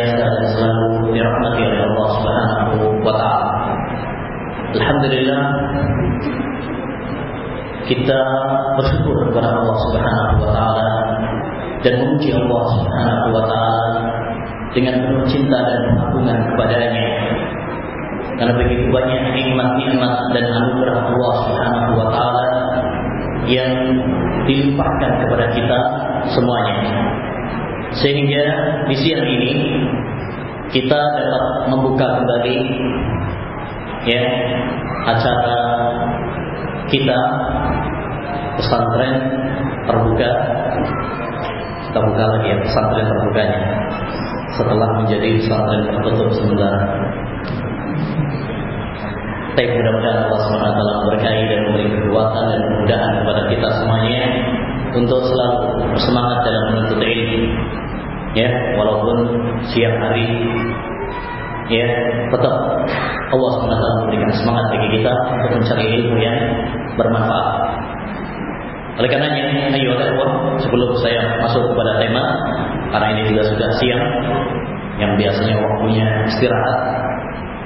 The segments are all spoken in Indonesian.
senantiasa dan selalu dirahmati oleh Allah Subhanahu wa taala. Alhamdulillah kita bersyukur kepada Allah Subhanahu wa taala dan memuji Allah Subhanahu wa taala dengan penuh cinta dan pengagungan kepadanya. Karena begitu banyak nikmat-nikmat dan anugerah Allah Subhanahu wa taala yang dilimpahkan kepada kita semuanya. Sehingga di siang ini kita dapat membuka kembali ya acara kita pesantren terbuka kita buka lagi ya pesantren terbukanya setelah menjadi pesantren tertutup sementara tapi mudah-mudahan Allah SWT berkahi dan memberi kekuatan dan kemudahan kepada kita semuanya untuk selalu bersemangat dalam menuntut ilmu. Ya, walaupun siang hari ya tetap Allah SWT memberikan semangat bagi kita untuk mencari ilmu yang bermanfaat. Oleh karenanya, ayo Allah, sebelum saya masuk kepada tema, karena ini juga sudah siang, yang biasanya waktunya istirahat,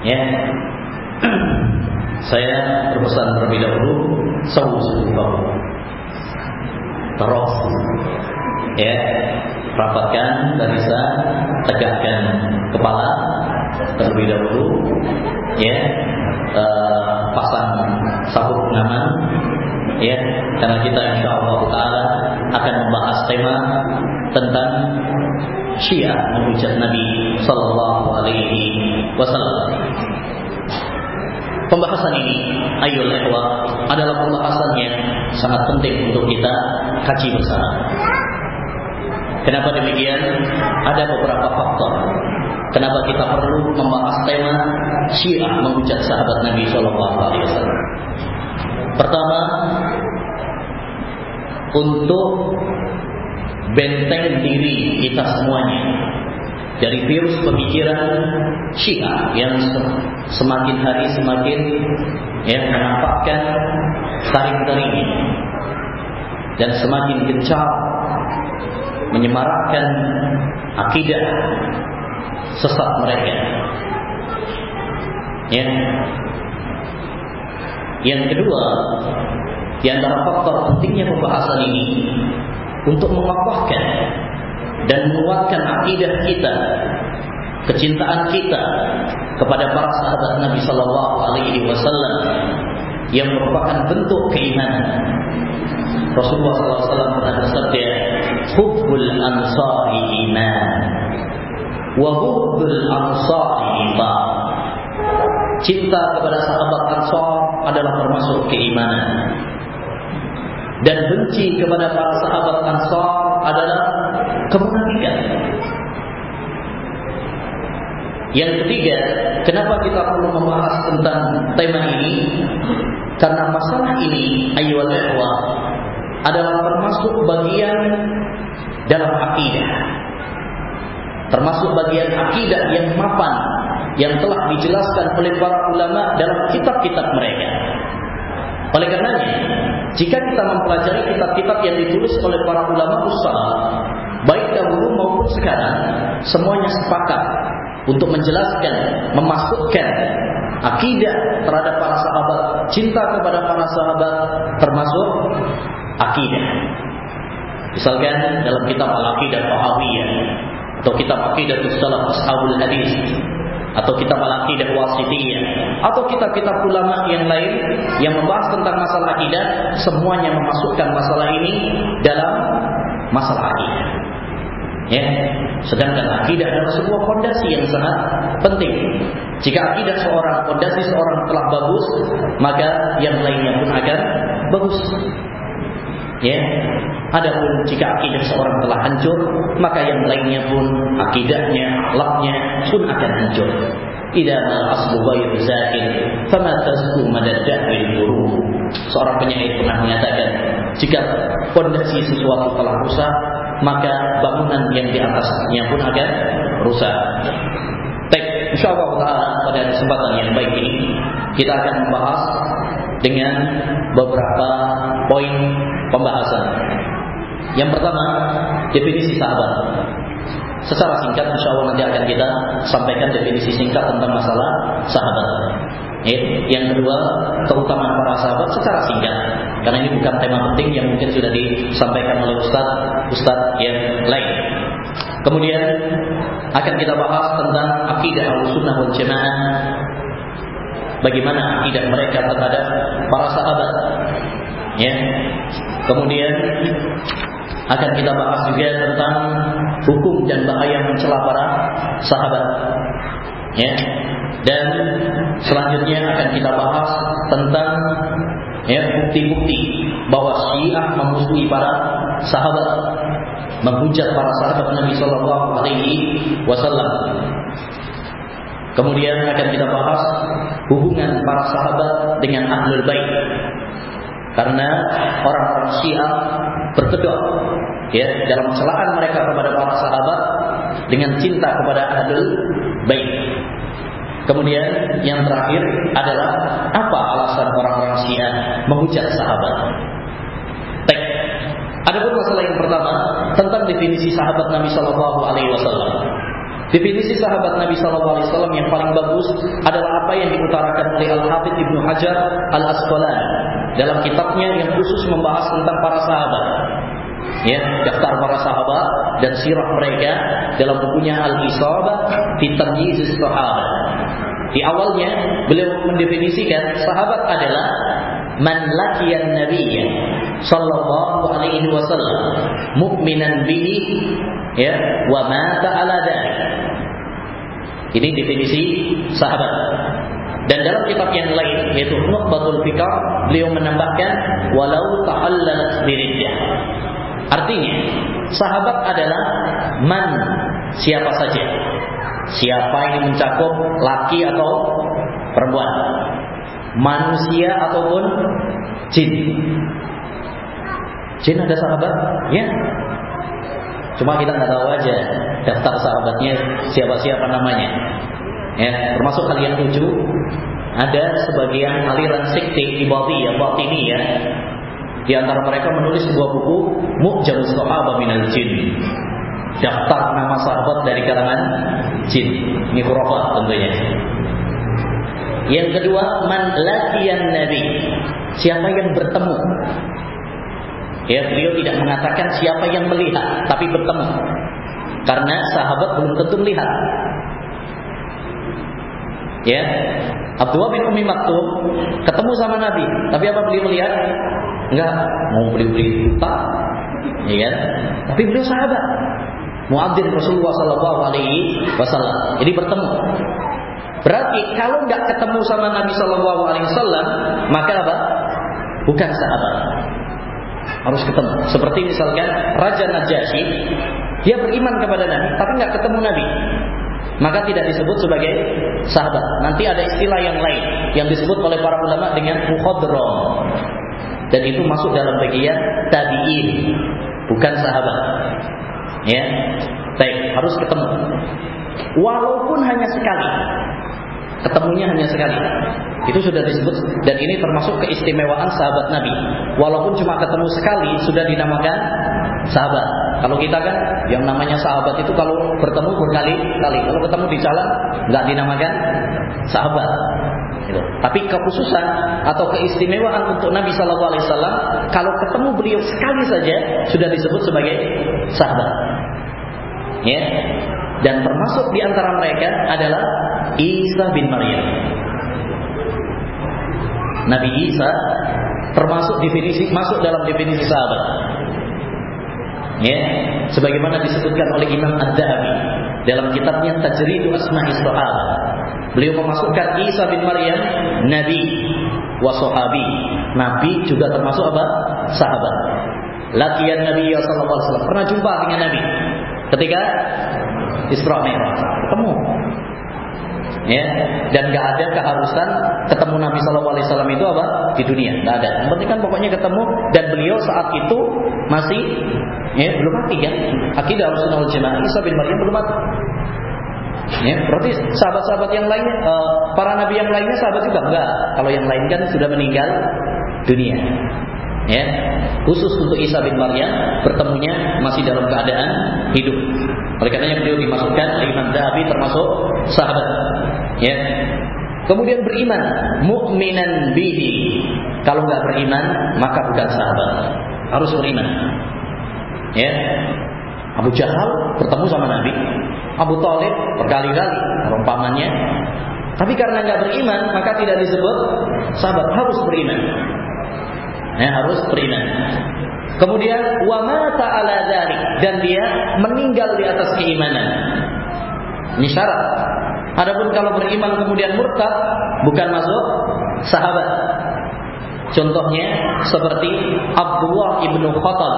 ya, saya berpesan terlebih dahulu sawu subuh terus ya rapatkan barisan tegakkan kepala terlebih dahulu ya. Uh, pasang sabuk pengaman ya. Karena kita insya Allah taala akan membahas tema tentang Syiah menghujat Nabi Sallallahu Alaihi Wasallam. Pembahasan ini, ayol ikhwah, adalah pembahasan yang sangat penting untuk kita kaji bersama. Kenapa demikian? Ada beberapa faktor. Kenapa kita perlu membahas tema Syiah menghujat sahabat Nabi Shallallahu Alaihi Wasallam? Pertama, untuk benteng diri kita semuanya dari virus pemikiran Syiah yang semakin hari semakin ya menampakkan taring-taringnya dan semakin gencar menyemarakkan akidah sesat mereka. Ya. Yang kedua, di antara faktor pentingnya pembahasan ini untuk mengokohkan dan menguatkan akidah kita, kecintaan kita kepada para sahabat Nabi Sallallahu Alaihi Wasallam yang merupakan bentuk keimanan. Rasulullah SAW pernah bersabda, "Hubbul ansari iman, wa hubbul ansari iman." Cinta kepada sahabat Ansar adalah termasuk keimanan. Dan benci kepada para sahabat Ansar adalah kemunafikan. Yang ketiga, kenapa kita perlu membahas tentang tema ini? Karena masalah ini ikhwah adalah termasuk bagian dalam akidah. Termasuk bagian akidah yang mapan yang telah dijelaskan oleh para ulama dalam kitab-kitab mereka. Oleh karenanya, jika kita mempelajari kitab-kitab yang ditulis oleh para ulama usaha, baik dahulu maupun sekarang, semuanya sepakat untuk menjelaskan, memasukkan akidah terhadap para sahabat, cinta kepada para sahabat termasuk akidah. Misalkan dalam kitab Al-Aqidah Tahawiyah atau kitab Aqidah Salaf Ashabul Hadis atau kitab Al-Aqidah Wasitiyah atau kitab-kitab ulama yang lain yang membahas tentang masalah akidah semuanya memasukkan masalah ini dalam masalah akidah. Ya, sedangkan akidah adalah sebuah fondasi yang sangat penting. Jika akidah seorang, fondasi seorang telah bagus, maka yang lainnya pun akan bagus. Ya, adapun jika akidah seorang telah hancur, maka yang lainnya pun akidahnya, akhlaknya pun akan hancur. Idza ma aslu ghairu zakin, fama. Seorang penyair pernah mengatakan, jika fondasi sesuatu telah rusak, maka bangunan yang di atasnya pun akan rusak. Baik, insyaallah taala pada kesempatan yang baik ini kita akan membahas dengan beberapa poin pembahasan. Yang pertama, definisi sahabat. Secara singkat insya Allah nanti akan kita sampaikan definisi singkat tentang masalah sahabat. Ya, yang kedua, keutamaan para sahabat secara singkat. Karena ini bukan tema penting yang mungkin sudah disampaikan oleh Ustaz Ustaz yang lain. Kemudian akan kita bahas tentang akidah al-sunnah wal jamaah. Bagaimana akidah mereka terhadap para sahabat. Ya. Kemudian akan kita bahas juga tentang hukum dan bahaya mencela para sahabat. Ya. Dan selanjutnya akan kita bahas tentang ya bukti-bukti bahwa Syiah memusuhi para sahabat, menghujat para sahabat Nabi Shallallahu Alaihi Wasallam. Kemudian akan kita bahas hubungan para sahabat dengan ahlul bait. Karena orang-orang Syiah berkedok ya dalam celaan mereka kepada para sahabat dengan cinta kepada ahlul bait. Kemudian yang terakhir adalah apa alasan orang-orang Syiah menghujat sahabat? Baik. Adapun masalah yang pertama tentang definisi sahabat Nabi Shallallahu Alaihi Wasallam. Definisi sahabat Nabi Shallallahu Alaihi Wasallam yang paling bagus adalah apa yang diutarakan oleh Al Hafidh Ibnu Hajar Al Asqalani dalam kitabnya yang khusus membahas tentang para sahabat. Ya, daftar para sahabat dan sirah mereka dalam bukunya Al Isabah fi Tamyiz Sahabat. Di awalnya beliau mendefinisikan sahabat adalah man laqiyan nabiyya sallallahu alaihi wasallam mukminan bihi ya wa mata ala dhalik. Ini definisi sahabat. Dan dalam kitab yang lain yaitu Nuqbatul Fikr beliau menambahkan walau ta'allalat biriddah. Artinya sahabat adalah man siapa saja Siapa ini mencakup laki atau perempuan, manusia ataupun jin. Jin ada sahabat? Ya. Cuma kita nggak tahu aja daftar sahabatnya siapa-siapa namanya. Ya, termasuk kalian tujuh ada sebagian aliran sekte ya, ini ya. Di antara mereka menulis sebuah buku Mu'jamus Sahaba Minal Jin daftar nama sahabat dari kalangan jin. Ini khurafat tentunya. Yang kedua, man latihan nabi. Siapa yang bertemu? Ya, beliau tidak mengatakan siapa yang melihat, tapi bertemu. Karena sahabat belum tentu melihat. Ya, Abdullah bin Umi Maktum ketemu sama Nabi, tapi apa beliau melihat? Enggak, mau beli-beli tak, ya kan? Tapi beliau sahabat muadzin Rasulullah Sallallahu Alaihi Wasallam. Jadi bertemu. Berarti kalau nggak ketemu sama Nabi Sallallahu Alaihi Wasallam, maka apa? Bukan sahabat. Harus ketemu. Seperti misalkan Raja Najasyi, dia beriman kepada Nabi, tapi nggak ketemu Nabi. maka tidak disebut sebagai sahabat. Nanti ada istilah yang lain yang disebut oleh para ulama dengan mukhadram. Dan itu masuk dalam bagian tabi'in, bukan sahabat. Ya. Baik, harus ketemu. Walaupun hanya sekali. Ketemunya hanya sekali. Itu sudah disebut dan ini termasuk keistimewaan sahabat Nabi. Walaupun cuma ketemu sekali sudah dinamakan sahabat. Kalau kita kan yang namanya sahabat itu kalau bertemu berkali-kali. Kalau ketemu di jalan nggak dinamakan sahabat. Gitu. Tapi kekhususan atau keistimewaan untuk Nabi Shallallahu Alaihi Wasallam kalau ketemu beliau sekali saja sudah disebut sebagai sahabat. Ya. Dan termasuk di antara mereka adalah Isa bin Maryam. Nabi Isa termasuk definisi masuk dalam definisi sahabat. Ya, sebagaimana disebutkan oleh Imam Ad-Dahabi dalam kitabnya Tajridu Asma'i Sahabat. Beliau memasukkan Isa bin Maryam nabi wa sahabi. Nabi juga termasuk apa? Sahabat. Latihan Nabi sallallahu alaihi wasallam. Pernah jumpa dengan Nabi ketika Isra Mi'raj. Ketemu ya dan nggak ada keharusan ketemu Nabi Shallallahu Alaihi Wasallam itu apa di dunia nggak ada yang penting kan pokoknya ketemu dan beliau saat itu masih ya belum mati kan akidah Rasulullah Jemaah Isa bin Maryam belum mati Ya, berarti sahabat-sahabat yang lainnya, uh, para nabi yang lainnya sahabat juga enggak. Kalau yang lain kan sudah meninggal dunia. Ya, khusus untuk Isa bin Maryam bertemunya masih dalam keadaan hidup. Oleh karenanya beliau dimasukkan Imam Dahabi termasuk sahabat. Ya. Kemudian beriman, mukminan bihi. Kalau nggak beriman, maka bukan sahabat. Harus beriman. Ya. Abu Jahal bertemu sama Nabi. Abu Talib berkali-kali umpamanya. Tapi karena nggak beriman, maka tidak disebut sahabat. Harus beriman. Ya, harus beriman. Kemudian wa mata ala dzalik dan dia meninggal di atas keimanan. Ini syarat. Adapun kalau beriman kemudian murtad bukan masuk sahabat. Contohnya seperti Abdullah ibnu Khattab.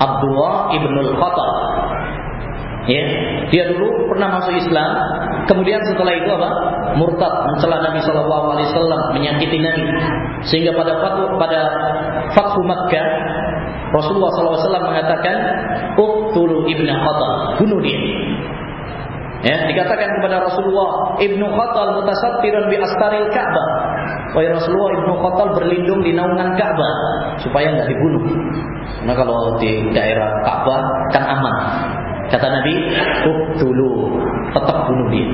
Abdullah ibnu Khattab. Ya, dia dulu pernah masuk Islam, kemudian setelah itu apa? Murtad, mencela Nabi Shallallahu Alaihi Wasallam, menyakiti Nabi, sehingga pada fatwa pada Fathu Makkah Rasulullah SAW mengatakan, "Uqtulu ibnu Khattab, bunuh dia." Ya, dikatakan kepada Rasulullah, Ibnu Khattal mutasattiran bi astaril Ka'bah. Wahai Rasulullah, Ibnu Khattal berlindung di naungan Ka'bah supaya nggak dibunuh. Karena kalau di daerah Ka'bah kan aman. Kata Nabi, "Uqtulu." Tetap bunuh dia.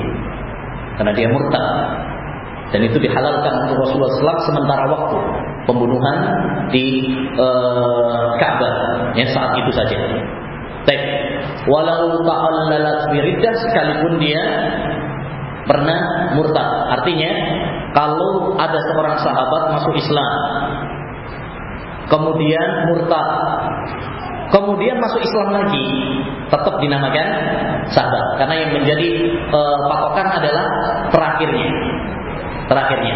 Karena dia murtad. Dan itu dihalalkan untuk Rasulullah SAW sementara waktu pembunuhan di uh, Ka'bah ya saat itu saja. Baik. Walau ta'allalat biriddah sekalipun dia pernah murtad. Artinya kalau ada seorang sahabat masuk Islam kemudian murtad kemudian masuk Islam lagi tetap dinamakan sahabat karena yang menjadi uh, patokan adalah terakhirnya. Terakhirnya.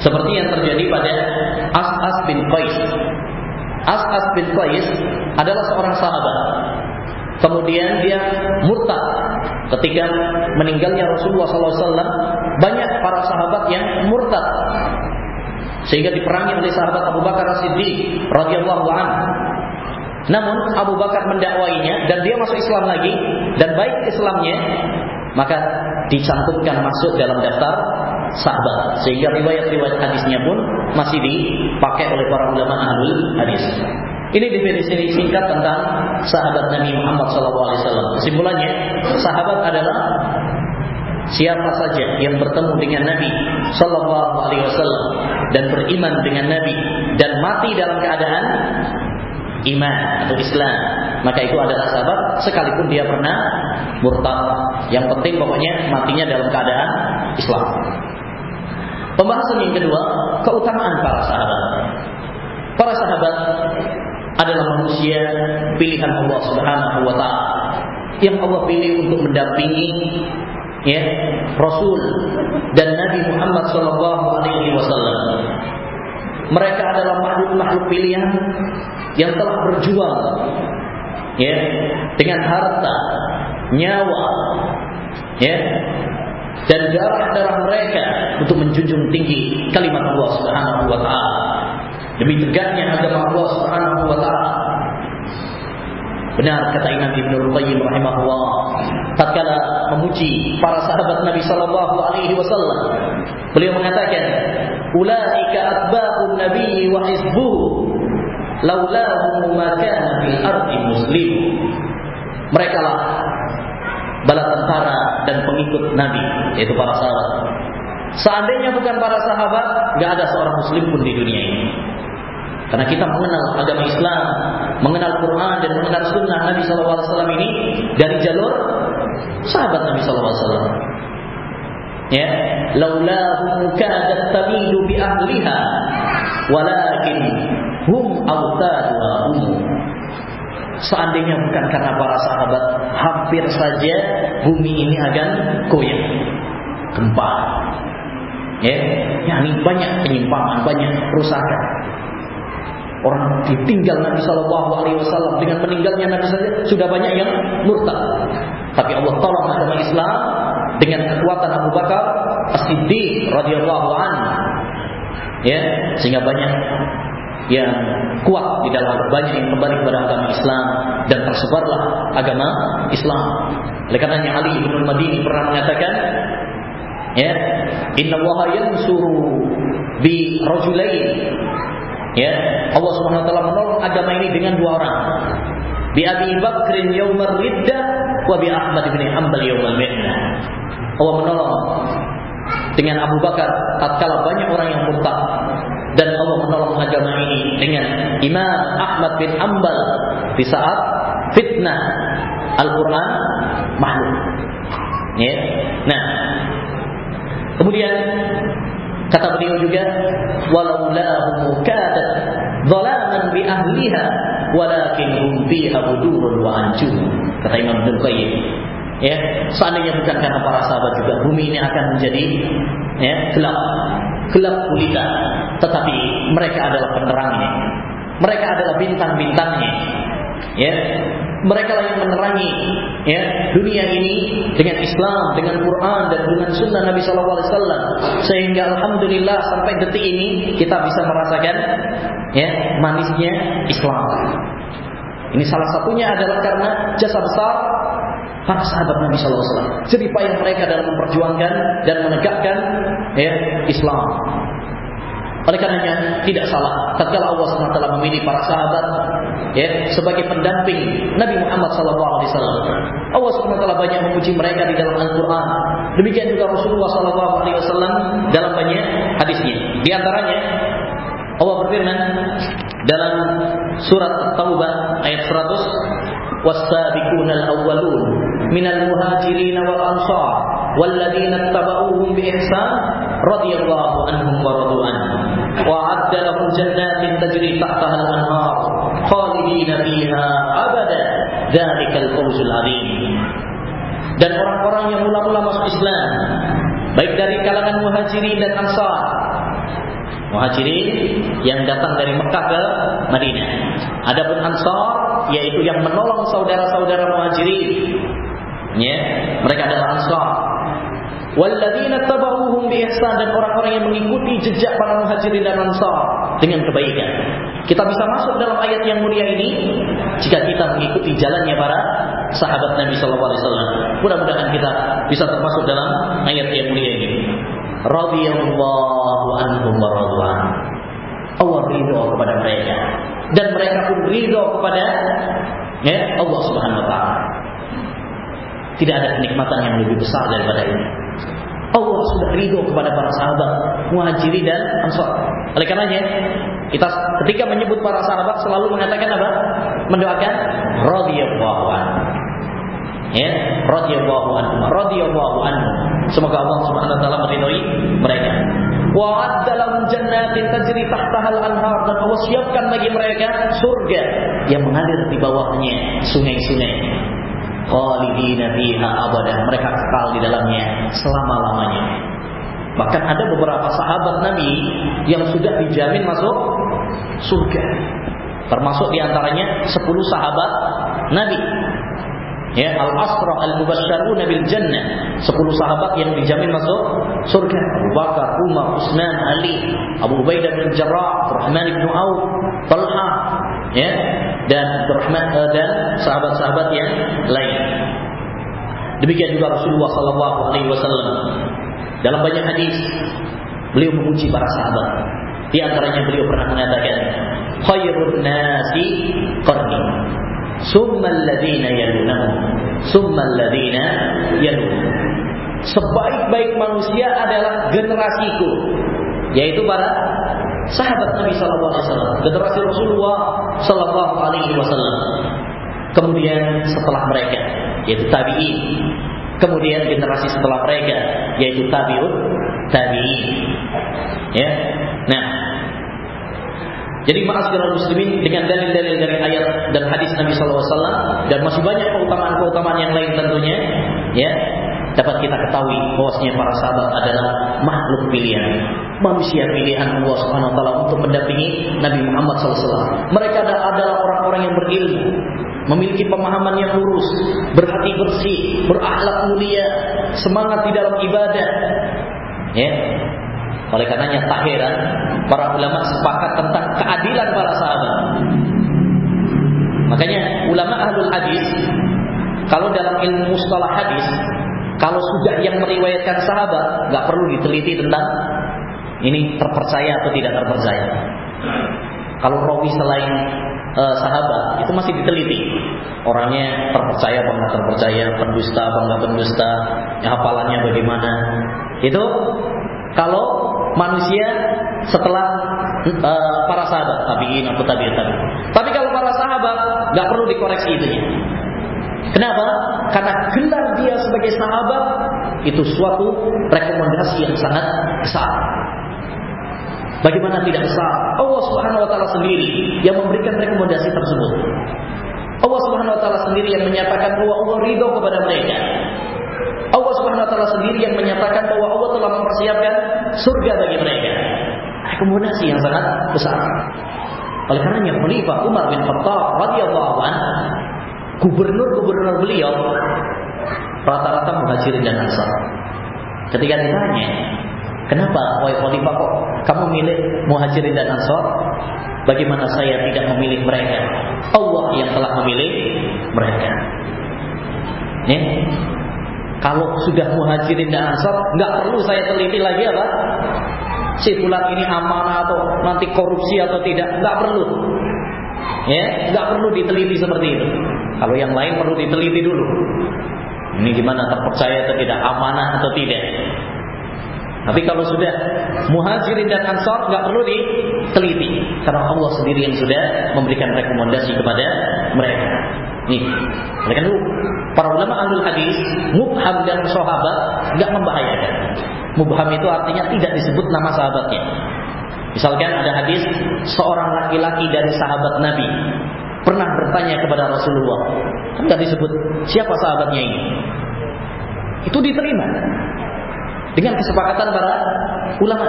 Seperti yang terjadi pada As-As bin Qais. As-As bin Qais adalah seorang sahabat. Kemudian dia murtad ketika meninggalnya Rasulullah SAW banyak para sahabat yang murtad. Sehingga diperangi oleh sahabat Abu Bakar As-Siddiq radhiyallahu anhu namun Abu Bakar mendakwainya dan dia masuk Islam lagi dan baik Islamnya maka dicantumkan masuk dalam daftar sahabat sehingga riwayat-riwayat hadisnya pun masih dipakai oleh para ulama ahli hadis. Ini definisi singkat tentang sahabat Nabi Muhammad SAW. Kesimpulannya, sahabat adalah siapa saja yang bertemu dengan Nabi Wasallam dan beriman dengan Nabi dan mati dalam keadaan iman atau Islam. Maka itu adalah sahabat sekalipun dia pernah murtad. Yang penting pokoknya matinya dalam keadaan Islam. Pembahasan yang kedua keutamaan para sahabat. Para sahabat adalah manusia pilihan Allah Subhanahu wa taala. Yang Allah pilih untuk mendampingi ya Rasul dan Nabi Muhammad wasallam mereka adalah makhluk-makhluk pilihan yang telah berjuang ya dengan harta, nyawa Ya. Dan darah-darah mereka untuk menjunjung tinggi kalimat Allah Subhanahu wa taala. Demi tegaknya agama Allah Subhanahu wa taala. Benar kata Imam Ibnu Qayyim rahimahullah tatkala memuji para sahabat Nabi sallallahu alaihi wasallam. Beliau mengatakan, "Ulaika atba'un nabi wa hizbuhu laulahum ma kana fil ardi muslim." Mereka lah bala tentara dan pengikut Nabi, yaitu para sahabat. Seandainya bukan para sahabat, nggak ada seorang muslim pun di dunia ini. Karena kita mengenal agama Islam, mengenal Quran dan mengenal sunnah Nabi SAW ini dari jalur sahabat Nabi SAW. Ya, laulahum kadat tamilu bi ahliha, walakin hum awtaduha hum. Seandainya bukan karena para sahabat, hampir saja bumi ini akan goyah, gempa. Ya, yakni banyak penyimpangan, banyak kerusakan. Orang ditinggal Nabi Shallallahu Alaihi Wasallam dengan meninggalnya Nabi saja sudah banyak yang murtad. Tapi Allah tolong agama Islam dengan kekuatan Abu Bakar As-Siddiq radhiyallahu an. Ya, sehingga banyak yang kuat di dalam banyak yang kembali kepada agama Islam dan tersebarlah agama Islam. Oleh karenanya Ali bin Madini pernah mengatakan, ya, Inna Allah yansuru bi rajulain Ya, Allah Subhanahu wa taala menolong agama ini dengan dua orang. Bi Abi Bakr yaumar riddah wa bi Ahmad bin Hanbal yaumal mi'nah. Allah menolong dengan Abu Bakar tatkala banyak orang yang murtad dan Allah menolong agama ini dengan Imam Ahmad bin Hanbal di saat fitnah Al-Qur'an makhluk. Ya. Nah, kemudian Kata beliau juga, walaulahu kadat dhalaman bi ahliha walakin hum fiha budurun wa anjum. Kata Imam Ibnu. Ya, seandainya bukan karena para sahabat juga bumi ini akan menjadi ya, gelap, gelap gulita. Tetapi mereka adalah penerangnya. Mereka adalah bintang-bintangnya. Ya, mereka lah yang menerangi ya dunia ini dengan Islam, dengan Quran dan dengan Sunnah Nabi Shallallahu Alaihi Wasallam sehingga alhamdulillah sampai detik ini kita bisa merasakan ya manisnya Islam. Ini salah satunya adalah karena jasa besar para sahabat Nabi Shallallahu Alaihi Wasallam. Jadi payah mereka dalam memperjuangkan dan menegakkan ya Islam. Oleh karenanya tidak salah tatkala Allah SWT memilih para sahabat ya sebagai pendamping Nabi Muhammad SAW. Allah SWT banyak memuji mereka di dalam Al-Qur'an. Demikian juga Rasulullah SAW dalam banyak hadisnya. Di antaranya Allah berfirman dalam surat At-Taubah ayat 100 was-sabiquna al-awwalun minal muhajirin wal ansar والذين اتبعوهم بإحسان رضي الله عنهم ورضوا عنه وأعد لهم جنات تجري تحتها الأنهار خالدين فيها أبدا ذلك الفوز العظيم dan orang-orang yang mula-mula masuk Islam baik dari kalangan muhajirin dan ansar muhajirin yang datang dari Mekah ke Madinah adapun ansar yaitu yang menolong saudara-saudara muhajirin ya mereka adalah ansar Walladzina tabauhum bi ihsan dan orang-orang yang mengikuti jejak para muhajirin dan ansar dengan kebaikan. Kita bisa masuk dalam ayat yang mulia ini jika kita mengikuti jalannya para sahabat Nabi sallallahu alaihi wasallam. Mudah-mudahan kita bisa termasuk dalam ayat yang mulia ini. Radhiyallahu anhum wa radwan. Allah ridho kepada mereka dan mereka pun ridho kepada ya Allah Subhanahu wa taala. Tidak ada kenikmatan yang lebih besar daripada ini. Allah sudah ridho kepada para sahabat muhajiri dan ansar. Oleh karenanya kita ketika menyebut para sahabat selalu mengatakan apa? Mendoakan radhiyallahu anhu. Ya, radhiyallahu anhu, radhiyallahu anhu. Semoga Allah Subhanahu wa taala meridhoi mereka. Wa adalahum jannatin tajri tahtaha al-anhar dan Allah siapkan bagi mereka surga yang mengalir di bawahnya sungai-sungai khalidina fiha abada mereka kekal di dalamnya selama-lamanya bahkan ada beberapa sahabat Nabi yang sudah dijamin masuk surga termasuk di antaranya 10 sahabat Nabi Ya, al-asra al-mubasysyaruna bil jannah. 10 sahabat yang dijamin masuk surga. Abu Bakar, Umar, Utsman, Ali, Abu Ubaidah bin Jarrah, Rahman bin Auf, Talha, ya, dan Rahman uh, dan sahabat-sahabat yang lain. Demikian juga Rasulullah sallallahu alaihi wasallam dalam banyak hadis beliau memuji para sahabat. Di antaranya beliau pernah mengatakan, "Khairun nasi qarni." Summa alladhina yalunahum. Summa alladhina yalunahum. Sebaik-baik manusia adalah generasiku, yaitu para sahabat Nabi sallallahu alaihi wasallam, generasi Rasulullah sallallahu alaihi wasallam. Kemudian setelah mereka yaitu tabi'in. Kemudian generasi setelah mereka yaitu tabi'ut tabi'in. Ya. Nah, jadi ma'asyiral muslimin dengan dalil-dalil dari ayat dan hadis Nabi SAW dan masih banyak keutamaan-keutamaan yang lain tentunya, ya dapat kita ketahui bahwasanya para sahabat adalah makhluk pilihan, manusia pilihan Allah Subhanahu wa taala untuk mendampingi Nabi Muhammad SAW. Mereka adalah orang-orang yang berilmu, memiliki pemahaman yang lurus, berhati bersih, berakhlak mulia, semangat di dalam ibadah. Ya. Oleh karenanya tak heran para ulama sepakat tentang keadilan para sahabat. Makanya ulama ahlul hadis kalau dalam ilmu mustalah hadis kalau sudah yang meriwayatkan sahabat nggak perlu diteliti tentang ini terpercaya atau tidak terpercaya. Kalau rawi selain uh, sahabat itu masih diteliti orangnya terpercaya apa nggak terpercaya, pendusta apa nggak pendusta, ya, hafalannya bagaimana. Itu kalau manusia setelah uh, para sahabat tabiin atau tabiin tabi. Tapi kalau para sahabat nggak perlu dikoreksi itu ya. Kenapa? Karena gelar dia sebagai sahabat itu suatu rekomendasi yang sangat besar. Bagaimana tidak besar? Allah Subhanahu wa taala sendiri yang memberikan rekomendasi tersebut. Allah Subhanahu wa taala sendiri yang menyatakan bahwa Allah ridho kepada mereka. Allah Subhanahu wa taala sendiri yang menyatakan bahwa Allah telah mempersiapkan surga bagi mereka. Rekomendasi yang sangat besar. Oleh karenanya Khalifah Umar bin Khattab radhiyallahu anhu gubernur-gubernur beliau rata-rata muhajirin dan ansar. Ketika ditanya, Kenapa wahai khalifah kok kamu milih muhajirin dan ansor? Bagaimana saya tidak memilih mereka? Allah yang telah memilih mereka. Ya? Kalau sudah muhajirin dan ansor, nggak perlu saya teliti lagi apa? Si ini amanah atau nanti korupsi atau tidak, nggak perlu. Ya, nggak perlu diteliti seperti itu. Kalau yang lain perlu diteliti dulu. Ini gimana terpercaya atau tidak, amanah atau tidak. Tapi kalau sudah muhajirin dan ansar nggak perlu diteliti karena Allah sendiri yang sudah memberikan rekomendasi kepada mereka. Nih, karena itu para ulama ahlul hadis mubham dan sahabat nggak membahayakan. Mubham itu artinya tidak disebut nama sahabatnya. Misalkan ada hadis seorang laki-laki dari sahabat Nabi pernah bertanya kepada Rasulullah, kan disebut siapa sahabatnya ini. Itu diterima dengan kesepakatan para ulama.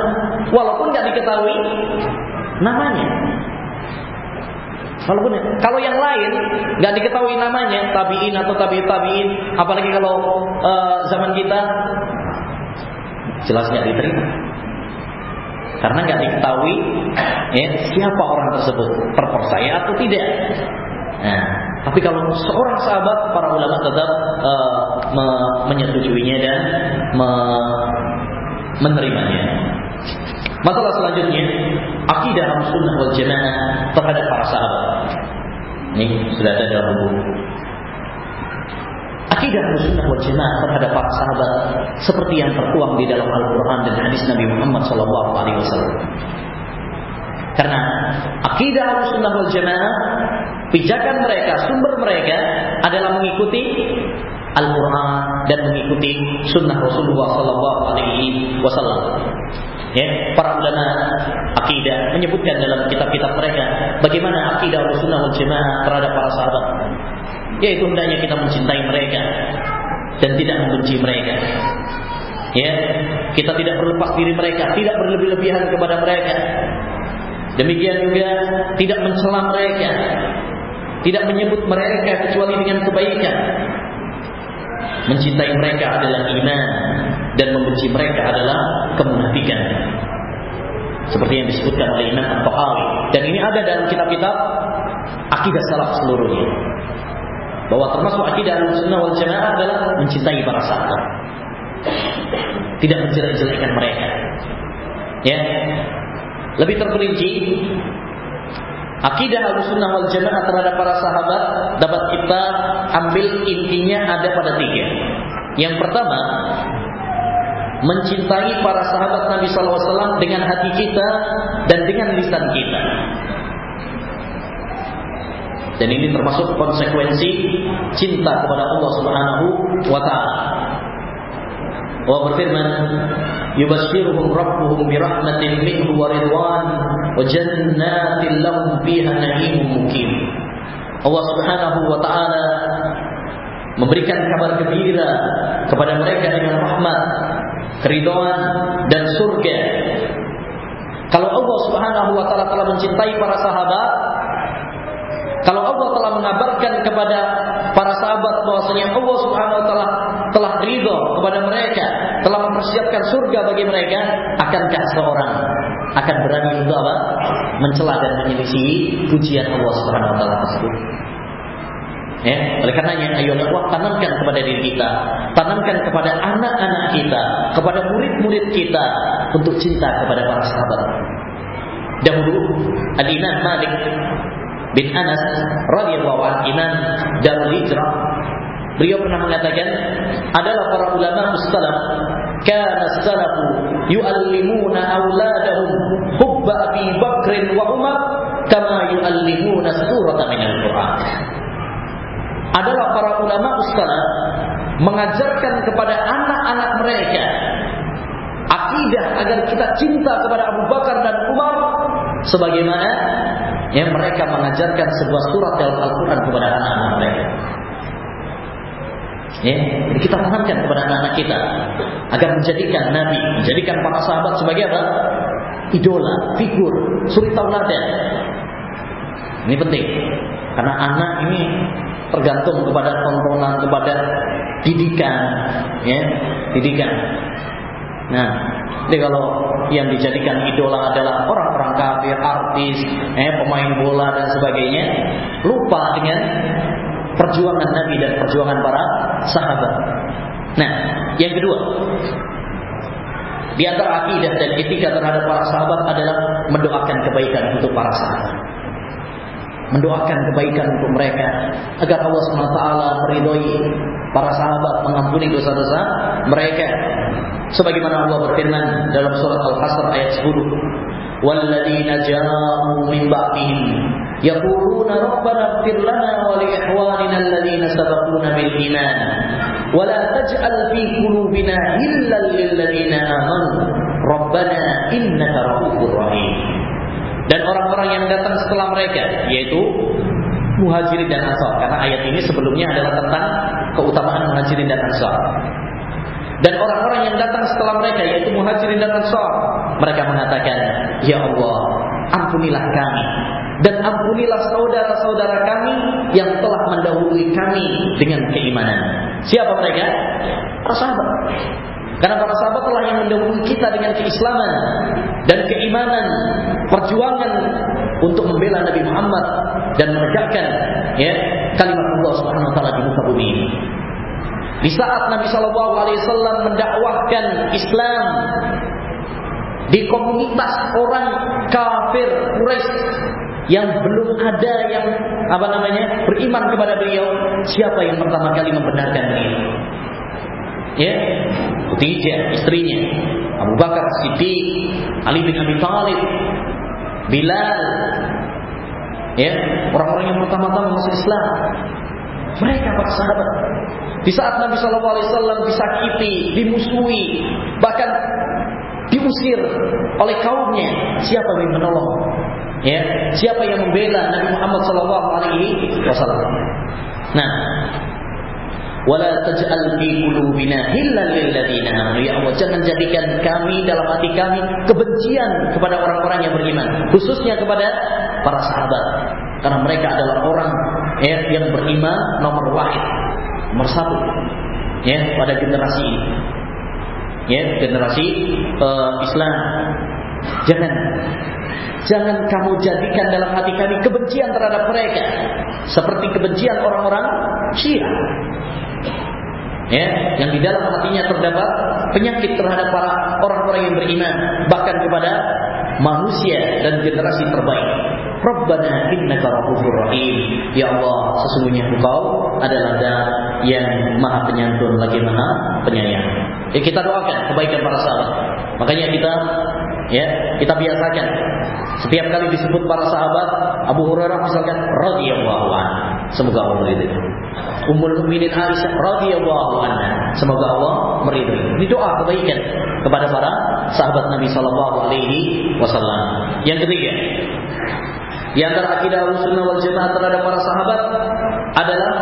Walaupun nggak diketahui namanya. Walaupun kalau yang lain nggak diketahui namanya tabiin atau tabi tabiin apalagi kalau uh, zaman kita jelas nggak diterima. Karena nggak diketahui ya, siapa orang tersebut terpercaya atau tidak. Nah, tapi kalau seorang sahabat para ulama tetap uh, me menyetujuinya dan me menerimanya. Masalah selanjutnya akidah sunnah wal jamaah terhadap para sahabat. Ini sudah ada dalam buku. Akidah sunnah wal jamaah terhadap para sahabat seperti yang tertuang di dalam Al-Quran dan hadis Nabi Muhammad SAW. Karena akidah sunnah wal jamaah Pijakan mereka, sumber mereka adalah mengikuti Al-Quran dan mengikuti Sunnah Rasulullah Sallallahu Alaihi Wasallam. Ya, para ulama akidah menyebutkan dalam kitab-kitab mereka bagaimana akidah Rasulullah wal Jamaah terhadap para sahabat. Yaitu hendaknya kita mencintai mereka dan tidak membenci mereka. Ya, kita tidak berlepas diri mereka, tidak berlebih-lebihan kepada mereka. Demikian juga tidak mencela mereka, tidak menyebut mereka kecuali dengan kebaikan Mencintai mereka adalah iman dan membenci mereka adalah kemunafikan. Seperti yang disebutkan oleh Imam At-Tahawi dan ini ada dalam kitab-kitab akidah salaf seluruhnya. Bahwa termasuk akidah Ahlussunnah wal Jamaah adalah mencintai para sahabat. Tidak menjelek-jelekkan mereka. Ya. Lebih terperinci Akidah Ahlussunnah wal Jamaah terhadap para sahabat dapat kita ambil intinya ada pada tiga. Yang pertama, mencintai para sahabat Nabi SAW dengan hati kita dan dengan lisan kita. Dan ini termasuk konsekuensi cinta kepada Allah Subhanahu wa. Allah berfirman, "Yubashshiruhum rabbuhum bi rahmatin minhu wa ridwan wa jannatin lahum fiha na'imun mukim." Allah Subhanahu wa taala memberikan kabar gembira kepada mereka dengan rahmat, keridhaan dan surga. Kalau Allah Subhanahu wa taala telah mencintai para sahabat, kalau Allah telah mengabarkan kepada para sahabat bahwasanya Allah Subhanahu wa taala telah ridho kepada mereka, telah mempersiapkan surga bagi mereka, akankah seorang akan berani untuk apa? mencela dan menyelisih pujian Allah Subhanahu wa taala tersebut? Ya, oleh karenanya ayo Allah tanamkan kepada diri kita, tanamkan kepada anak-anak kita, kepada murid-murid kita untuk cinta kepada para sahabat. Dahulu Al-Imam Malik bin Anas radhiyallahu anhu Imam Darul Hijrah. Beliau pernah mengatakan adalah para ulama salaf kana salafu yuallimuna auladahum hubba Abi Bakr wa Umar kama yuallimuna surata min al-Qur'an. Adalah para ulama salaf mengajarkan kepada anak-anak mereka akidah agar kita cinta kepada Abu Bakar dan Umar sebagaimana yang mereka mengajarkan sebuah surat dalam Al-Quran kepada anak-anak mereka. Ya, kita tanamkan kepada anak-anak kita agar menjadikan Nabi, menjadikan para sahabat sebagai apa? Idola, figur, suri tauladan. Ini penting karena anak ini tergantung kepada tontonan, kepada didikan, ya, didikan. Nah, jadi kalau yang dijadikan idola adalah orang-orang kafir, artis, eh, pemain bola dan sebagainya, lupa dengan perjuangan Nabi dan perjuangan para sahabat. Nah, yang kedua, di antara akidah dan etika terhadap para sahabat adalah mendoakan kebaikan untuk para sahabat. Mendoakan kebaikan untuk mereka agar Allah SWT meridhoi para sahabat mengampuni dosa-dosa mereka sebagaimana Allah berfirman dalam surat Al-Hasr ayat 10 walladzina ja'u min ba'dihim yaquluna rabbana ighfir lana wa li ikhwanina alladhina sabaquna bil iman wa la taj'al fi qulubina ghillan lil ladzina amanu. Rabbana innaka ra'ufur rahim. Dan orang-orang yang datang setelah mereka yaitu muhajirin dan ansar. Karena ayat ini sebelumnya adalah tentang keutamaan muhajirin dan ansar dan orang-orang yang datang setelah mereka yaitu muhajirin dan ansar mereka mengatakan ya Allah ampunilah kami. Dan ampunilah saudara-saudara kami yang telah mendahului kami dengan keimanan. Siapa mereka? Para sahabat. Karena para sahabat telah yang mendahului kita dengan keislaman dan keimanan, perjuangan untuk membela Nabi Muhammad dan menegakkan ya kalimat Allah Subhanahu wa taala di muka bumi. Di saat Nabi Shallallahu Alaihi Wasallam mendakwahkan Islam di komunitas orang kafir Quraisy yang belum ada yang apa namanya beriman kepada beliau, siapa yang pertama kali membenarkan beliau? Ya, Khadijah istrinya, Abu Bakar Siddiq, Ali bin Abi Thalib, Bilal, ya orang-orang yang pertama-tama masuk Islam. Mereka para sahabat di saat Nabi Shallallahu Alaihi Wasallam disakiti, dimusuhi, bahkan diusir oleh kaumnya, siapa yang menolong? Ya, siapa yang membela Nabi Muhammad Shallallahu Alaihi Wasallam? Nah, wala taj'al fi qulubina lil ladzina amanu ya Allah jangan jadikan kami dalam hati kami kebencian kepada orang-orang yang beriman khususnya kepada para sahabat karena mereka adalah orang ya, yang beriman nomor wahid Nomor satu. ya pada generasi ini. Ya, generasi uh, Islam. Jangan jangan kamu jadikan dalam hati kami kebencian terhadap mereka seperti kebencian orang-orang Syiah. Ya, yang di dalam hatinya terdapat penyakit terhadap para orang-orang yang beriman, bahkan kepada manusia dan generasi terbaik. Rabbana innaka rahufur rahim. Ya Allah, sesungguhnya Engkau adalah zat yang Maha Penyantun lagi Maha Penyayang. Ya kita doakan kebaikan para sahabat. Makanya kita ya, kita biasakan setiap kali disebut para sahabat Abu Hurairah misalkan radhiyallahu anhu. Semoga Allah meridai. Ummul Mukminin Aisyah radhiyallahu anha. Semoga Allah meridai. Ini doa kebaikan kepada para sahabat Nabi sallallahu alaihi wasallam. Yang ketiga, di antara akidah sunnah wal jamaah terhadap para sahabat adalah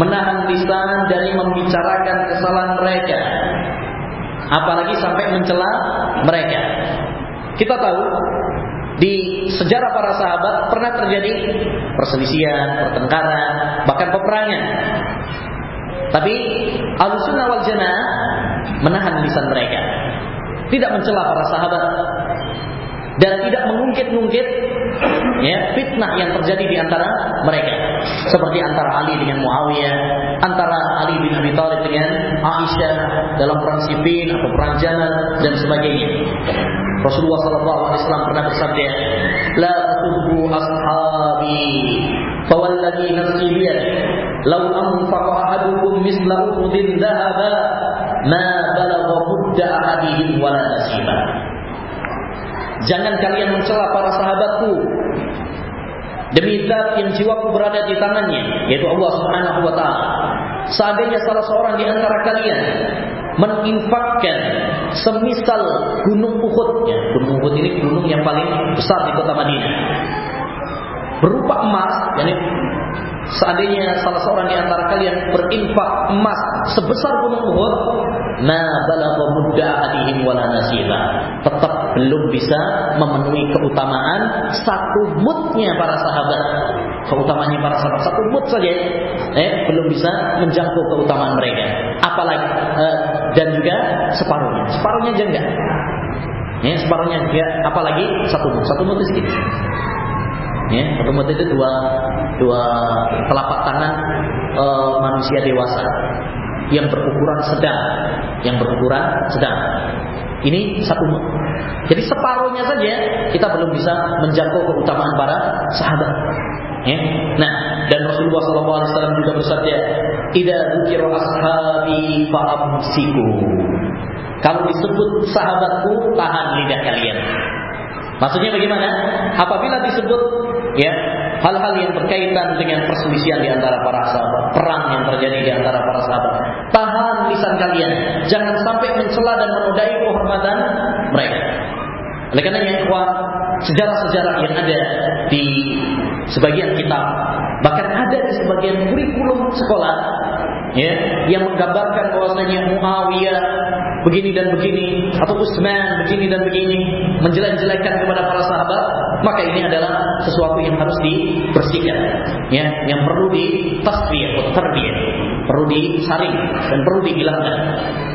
menahan lisan dari membicarakan kesalahan mereka. Apalagi sampai mencela mereka. Kita tahu di sejarah para sahabat pernah terjadi perselisihan, pertengkaran, bahkan peperangan. Tapi Ahlussunnah wal Jamaah menahan lisan mereka. Tidak mencela para sahabat, dan tidak mengungkit-ungkit ya fitnah yang terjadi di antara mereka. Seperti antara Ali dengan Muawiyah antara Ali bin Abi Thalib dengan Aisyah dalam perang Siffin atau perang Jamal dan sebagainya. Rasulullah sallallahu alaihi wasallam pernah bersabda la tasubbu ashabi fawalladhi nafsi biyad law anfaqa ahadukum misla uhudin dhahaba ma balagha mudda ahadihim wala nasiba Jangan kalian mencela para sahabatku. Demi zat yang jiwaku berada di tangannya, yaitu Allah Subhanahu wa taala. Seandainya salah seorang di antara kalian menginfakkan semisal gunung Uhud, ya, gunung Uhud ini gunung yang paling besar di kota Madinah. Berupa emas, yakni seandainya salah seorang di antara kalian berinfak emas sebesar gunung Uhud, ma balagha mudda wala nasiba. Tetap belum bisa memenuhi keutamaan satu mutnya para sahabat. Keutamaannya para sahabat satu mut saja, eh belum bisa menjangkau keutamaan mereka. Apalagi eh, dan juga separuhnya. Separuhnya aja enggak. Ya, separuhnya juga apalagi satu mut. Satu mut sedikit. Ya, satu mut itu dua dua telapak tangan e, manusia dewasa yang berukuran sedang, yang berukuran sedang. Ini satu jadi separuhnya saja kita belum bisa menjangkau keutamaan para sahabat. Ya. Nah, dan Rasulullah SAW juga bersabda, "Idza dzukira ashabi fa'amsiku." Kalau disebut sahabatku, tahan lidah kalian. Maksudnya bagaimana? Apabila disebut ya hal-hal yang berkaitan dengan perselisihan di antara para sahabat, perang yang terjadi di antara para sahabat, tahan lisan kalian, jangan sampai mencela dan menodai kehormatan mereka. Oleh kuat sejarah-sejarah yang ada di sebagian kitab, bahkan ada di sebagian kurikulum sekolah, ya, yang menggambarkan bahwasanya Muawiyah begini dan begini atau Utsman begini dan begini menjelek-jelekkan kepada para sahabat maka ini adalah sesuatu yang harus dibersihkan ya yang perlu ditasfiyah atau tarbiyah perlu disaring dan perlu dihilangkan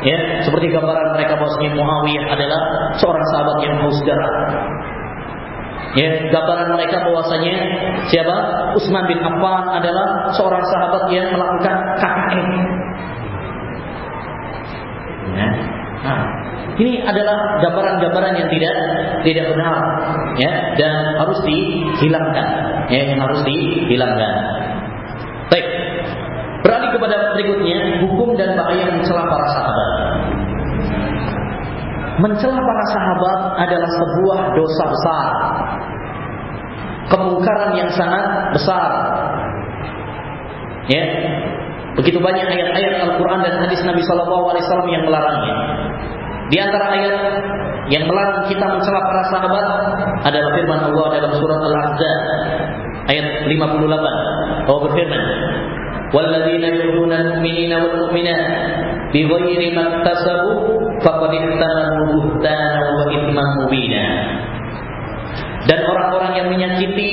ya seperti gambaran mereka bahwasanya Muawiyah adalah seorang sahabat yang haus darah Ya, gambaran mereka bahwasanya siapa? Utsman bin Affan adalah seorang sahabat yang melakukan KKN. Nah, ini adalah gambaran-gambaran yang tidak tidak benar, ya, dan harus dihilangkan, ya, yang harus dihilangkan. Baik. Beralih kepada berikutnya, hukum dan bahaya mencela para sahabat. Mencela para sahabat adalah sebuah dosa besar. Kemungkaran yang sangat besar. Ya. Begitu banyak ayat-ayat Al-Qur'an dan hadis Nabi sallallahu alaihi wasallam yang melarangnya. Di antara ayat yang melarang kita mencela para sahabat adalah firman Allah dalam surat Al-Ahzab ayat 58. Allah berfirman, "Walladzina yu'minuna al-mu'minina wal mu'minat bighairi ma iktasabu faqad ihtamalu buhtanan wa ithman mubina." Dan orang-orang yang menyakiti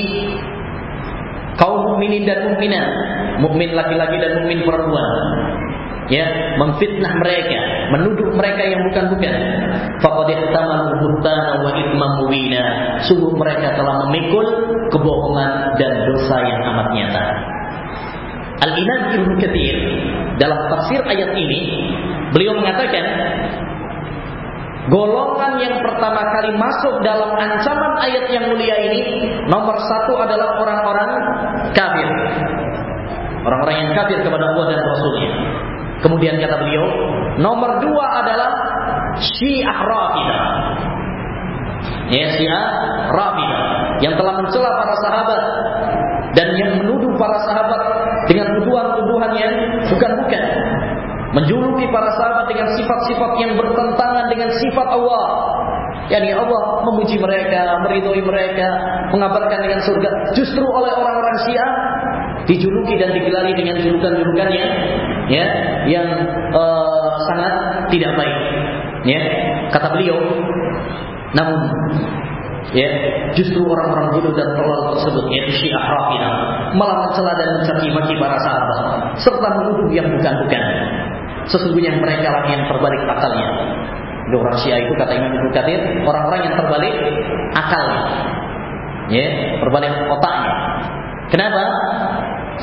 kaum mukminin dan mukminat, mukmin laki-laki dan mukmin perempuan ya memfitnah mereka, menuduh mereka yang bukan-bukan. Faqad ihtamalu buhtana wa ithman mubina. Sungguh mereka telah memikul kebohongan dan dosa yang amat nyata. Al-Imam Ibnu Katsir dalam tafsir ayat ini beliau mengatakan golongan yang pertama kali masuk dalam ancaman ayat yang mulia ini nomor satu adalah orang-orang kafir. Orang-orang yang kafir kepada Allah dan Rasulnya. Kemudian kata beliau nomor dua adalah syiah rafidah ya syiah rafidah yang telah mencela para sahabat dan yang menuduh para sahabat dengan tuduhan-tuduhan yang bukan-bukan menjuluki para sahabat dengan sifat-sifat yang bertentangan dengan sifat Allah yakni Allah memuji mereka, meridhoi mereka, mengabarkan dengan surga. Justru oleh orang-orang Syiah dijuluki dan digelari dengan julukan-julukan yang ya yang uh, sangat tidak baik. Ya, kata beliau. Namun ya justru orang-orang bodoh dan tolol tersebut yaitu Syiah Rafidah malah mencela dan mencaci maki para sahabat serta menuduh yang bukan-bukan sesungguhnya mereka lah yang terbalik akalnya orang Syiah itu kata Imam Ibnu Katsir orang-orang yang terbalik akalnya ya terbalik otaknya kenapa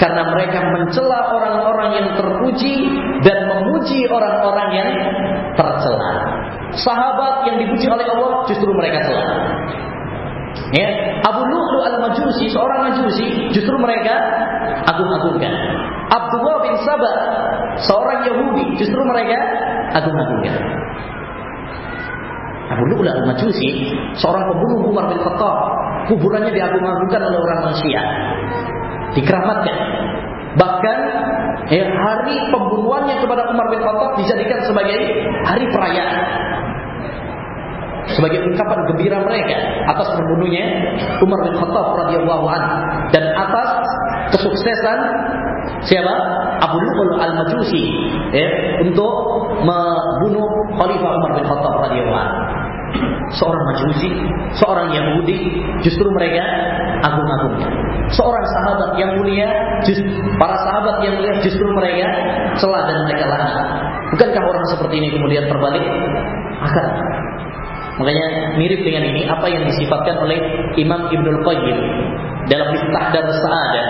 karena mereka mencela orang-orang yang terpuji dan memuji orang-orang yang tercela. Sahabat yang dipuji oleh Allah justru mereka cela. Ya, Abu Lu'lu al-Majusi, seorang Majusi, justru mereka agung-agungkan. Abdullah bin Sabah, seorang Yahudi, justru mereka agung-agungkan. Abu Lu'lu al-Majusi, seorang pembunuh Umar bin Khattab, kuburannya diagung-agungkan oleh orang manusia. Dikeramatkan. Bahkan ya, hari pembunuhannya kepada Umar bin Khattab dijadikan sebagai hari perayaan sebagai ungkapan gembira mereka atas terbunuhnya Umar bin Khattab radhiyallahu an dan atas kesuksesan siapa Abu Lu'lu al-Majusi ya, untuk membunuh Khalifah Umar bin Khattab radhiyallahu an seorang Majusi, seorang Yahudi, justru mereka agung-agung. Seorang sahabat yang mulia, just, para sahabat yang mulia, justru mereka celah dan mereka laknat. Bukankah orang seperti ini kemudian terbalik? Akan Makanya mirip dengan ini apa yang disifatkan oleh Imam Ibnul Qayyim dalam Miftah dan Sa'adah.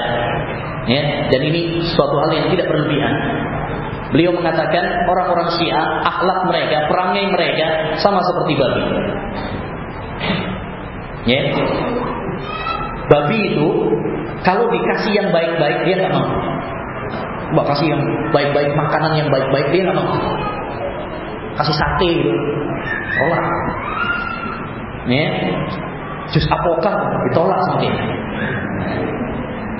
Ya, dan ini suatu hal yang tidak berlebihan. Beliau mengatakan orang-orang Syiah, akhlak mereka, perangai mereka sama seperti babi. Ya. Babi itu kalau dikasih yang baik-baik dia nggak mau. Mbak kasih yang baik-baik, makanan yang baik-baik dia nggak mau. Kasih sate. Tolak. Ya. Jus apokat ditolak sama dia.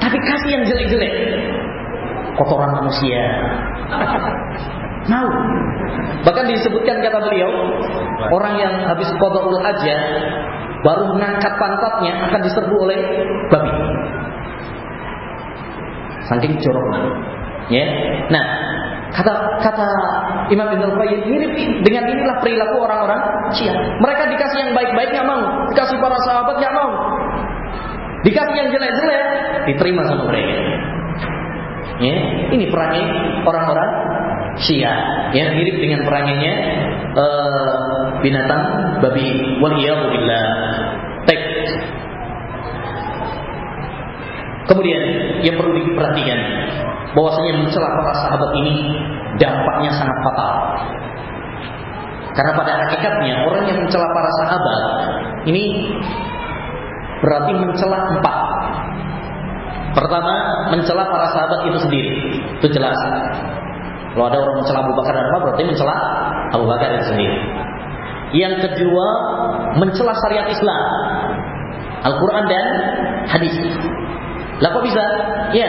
Tapi kasih yang jelek-jelek. Kotoran manusia. Mau. Bahkan disebutkan kata beliau, orang yang habis qadaul aja baru mengangkat pantatnya akan diserbu oleh babi. Saking joroknya. Ya. Nah, kata kata Imam Ibn Qayyim mirip dengan inilah perilaku orang-orang Syiah. Mereka dikasih yang baik-baik nggak mau, dikasih para sahabat nggak mau, dikasih yang jelek-jelek diterima sama mereka. Ya, ini perangai orang-orang Syiah, ya mirip dengan perangainya uh, binatang babi. Waliyahulillah. Tek. Kemudian yang perlu diperhatikan bahwasanya mencela para sahabat ini dampaknya sangat fatal. Karena pada hakikatnya orang yang mencela para sahabat ini berarti mencela empat. Pertama, mencela para sahabat itu sendiri. Itu jelas. Kalau ada orang mencela Abu Bakar dan Umar berarti mencela Abu Bakar itu sendiri. Yang kedua, mencela syariat Islam. Al-Quran dan hadis. Lah kok bisa? Ya,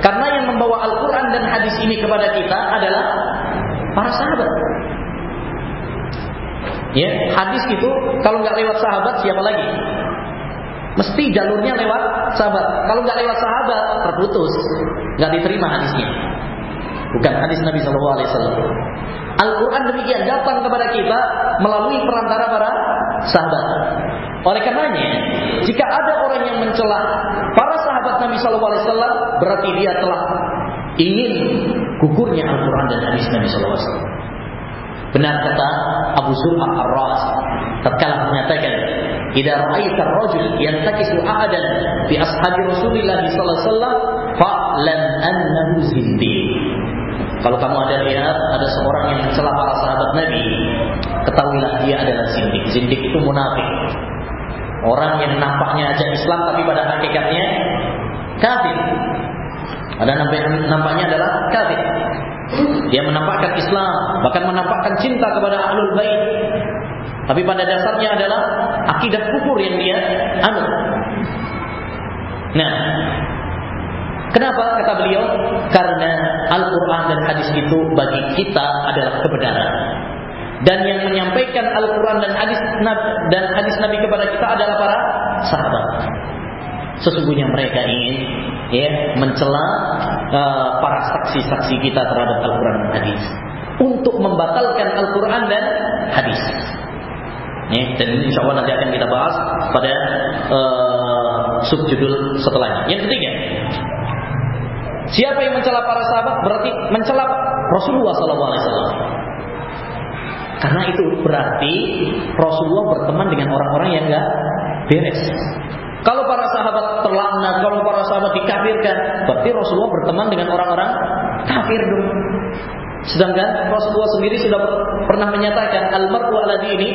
karena yang membawa Al-Quran dan hadis ini kepada kita adalah para sahabat. Ya, hadis itu kalau nggak lewat sahabat siapa lagi? Mesti jalurnya lewat sahabat. Kalau nggak lewat sahabat terputus, nggak diterima hadisnya. Bukan hadis Nabi Shallallahu Alaihi Wasallam. Al-Quran demikian datang kepada kita melalui perantara para sahabat. Oleh karenanya, jika ada orang yang mencela para sahabat Nabi Shallallahu Alaihi Wasallam, berarti dia telah ingin gugurnya Al-Quran dan hadis Nabi SAW. Benar kata Abu Zulma Ar-Ras tatkala menyatakan, "Idza ra'aita ar-rajul yantakisu ahadan fi ashabi Rasulillah sallallahu alaihi wasallam fa'lan annahu zindiq." Kalau kamu ada lihat ada seorang yang mencela para sahabat Nabi, ketahuilah dia adalah zindik. Zindik itu munafik. Orang yang nampaknya aja Islam tapi pada hakikatnya kafir. Ada nampaknya adalah kafir. Dia menampakkan Islam, bahkan menampakkan cinta kepada ahlul bait. Tapi pada dasarnya adalah akidah kufur yang dia anut. Nah, Kenapa kata beliau? Karena Al-Quran dan hadis itu bagi kita adalah kebenaran. Dan yang menyampaikan Al-Quran dan hadis dan hadis Nabi kepada kita adalah para sahabat. Sesungguhnya mereka ingin ya mencela uh, para saksi-saksi kita terhadap Al-Quran dan hadis untuk membatalkan Al-Quran dan hadis. Ya, dan insya Allah nanti akan kita bahas pada uh, subjudul setelahnya. Yang ketiga, siapa yang mencela para sahabat berarti mencela Rasulullah SAW. Karena itu berarti Rasulullah berteman dengan orang-orang yang enggak beres. Kalau para sahabat terlaknat, kalau para sahabat dikafirkan, berarti Rasulullah berteman dengan orang-orang kafir dong. Sedangkan Rasulullah sendiri sudah pernah menyatakan almar'u ala dini,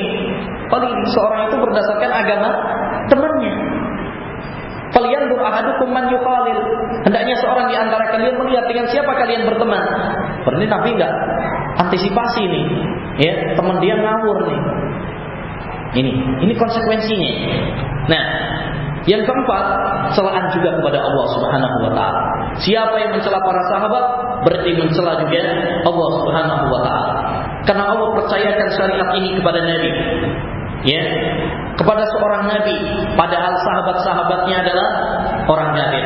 paling seorang itu berdasarkan agama temannya. Falyandur ahadukum man yukhalil. Hendaknya seorang di antara kalian melihat dengan siapa kalian berteman. Berarti Nabi enggak antisipasi nih. Ya, teman dia ngawur nih. Ini, ini konsekuensinya. Nah, yang keempat, celaan juga kepada Allah Subhanahu wa taala. Siapa yang mencela para sahabat berarti mencela juga Allah Subhanahu wa taala. Karena Allah percayakan syariat ini kepada Nabi. Ya, kepada seorang nabi, padahal sahabat-sahabatnya adalah orang kafir.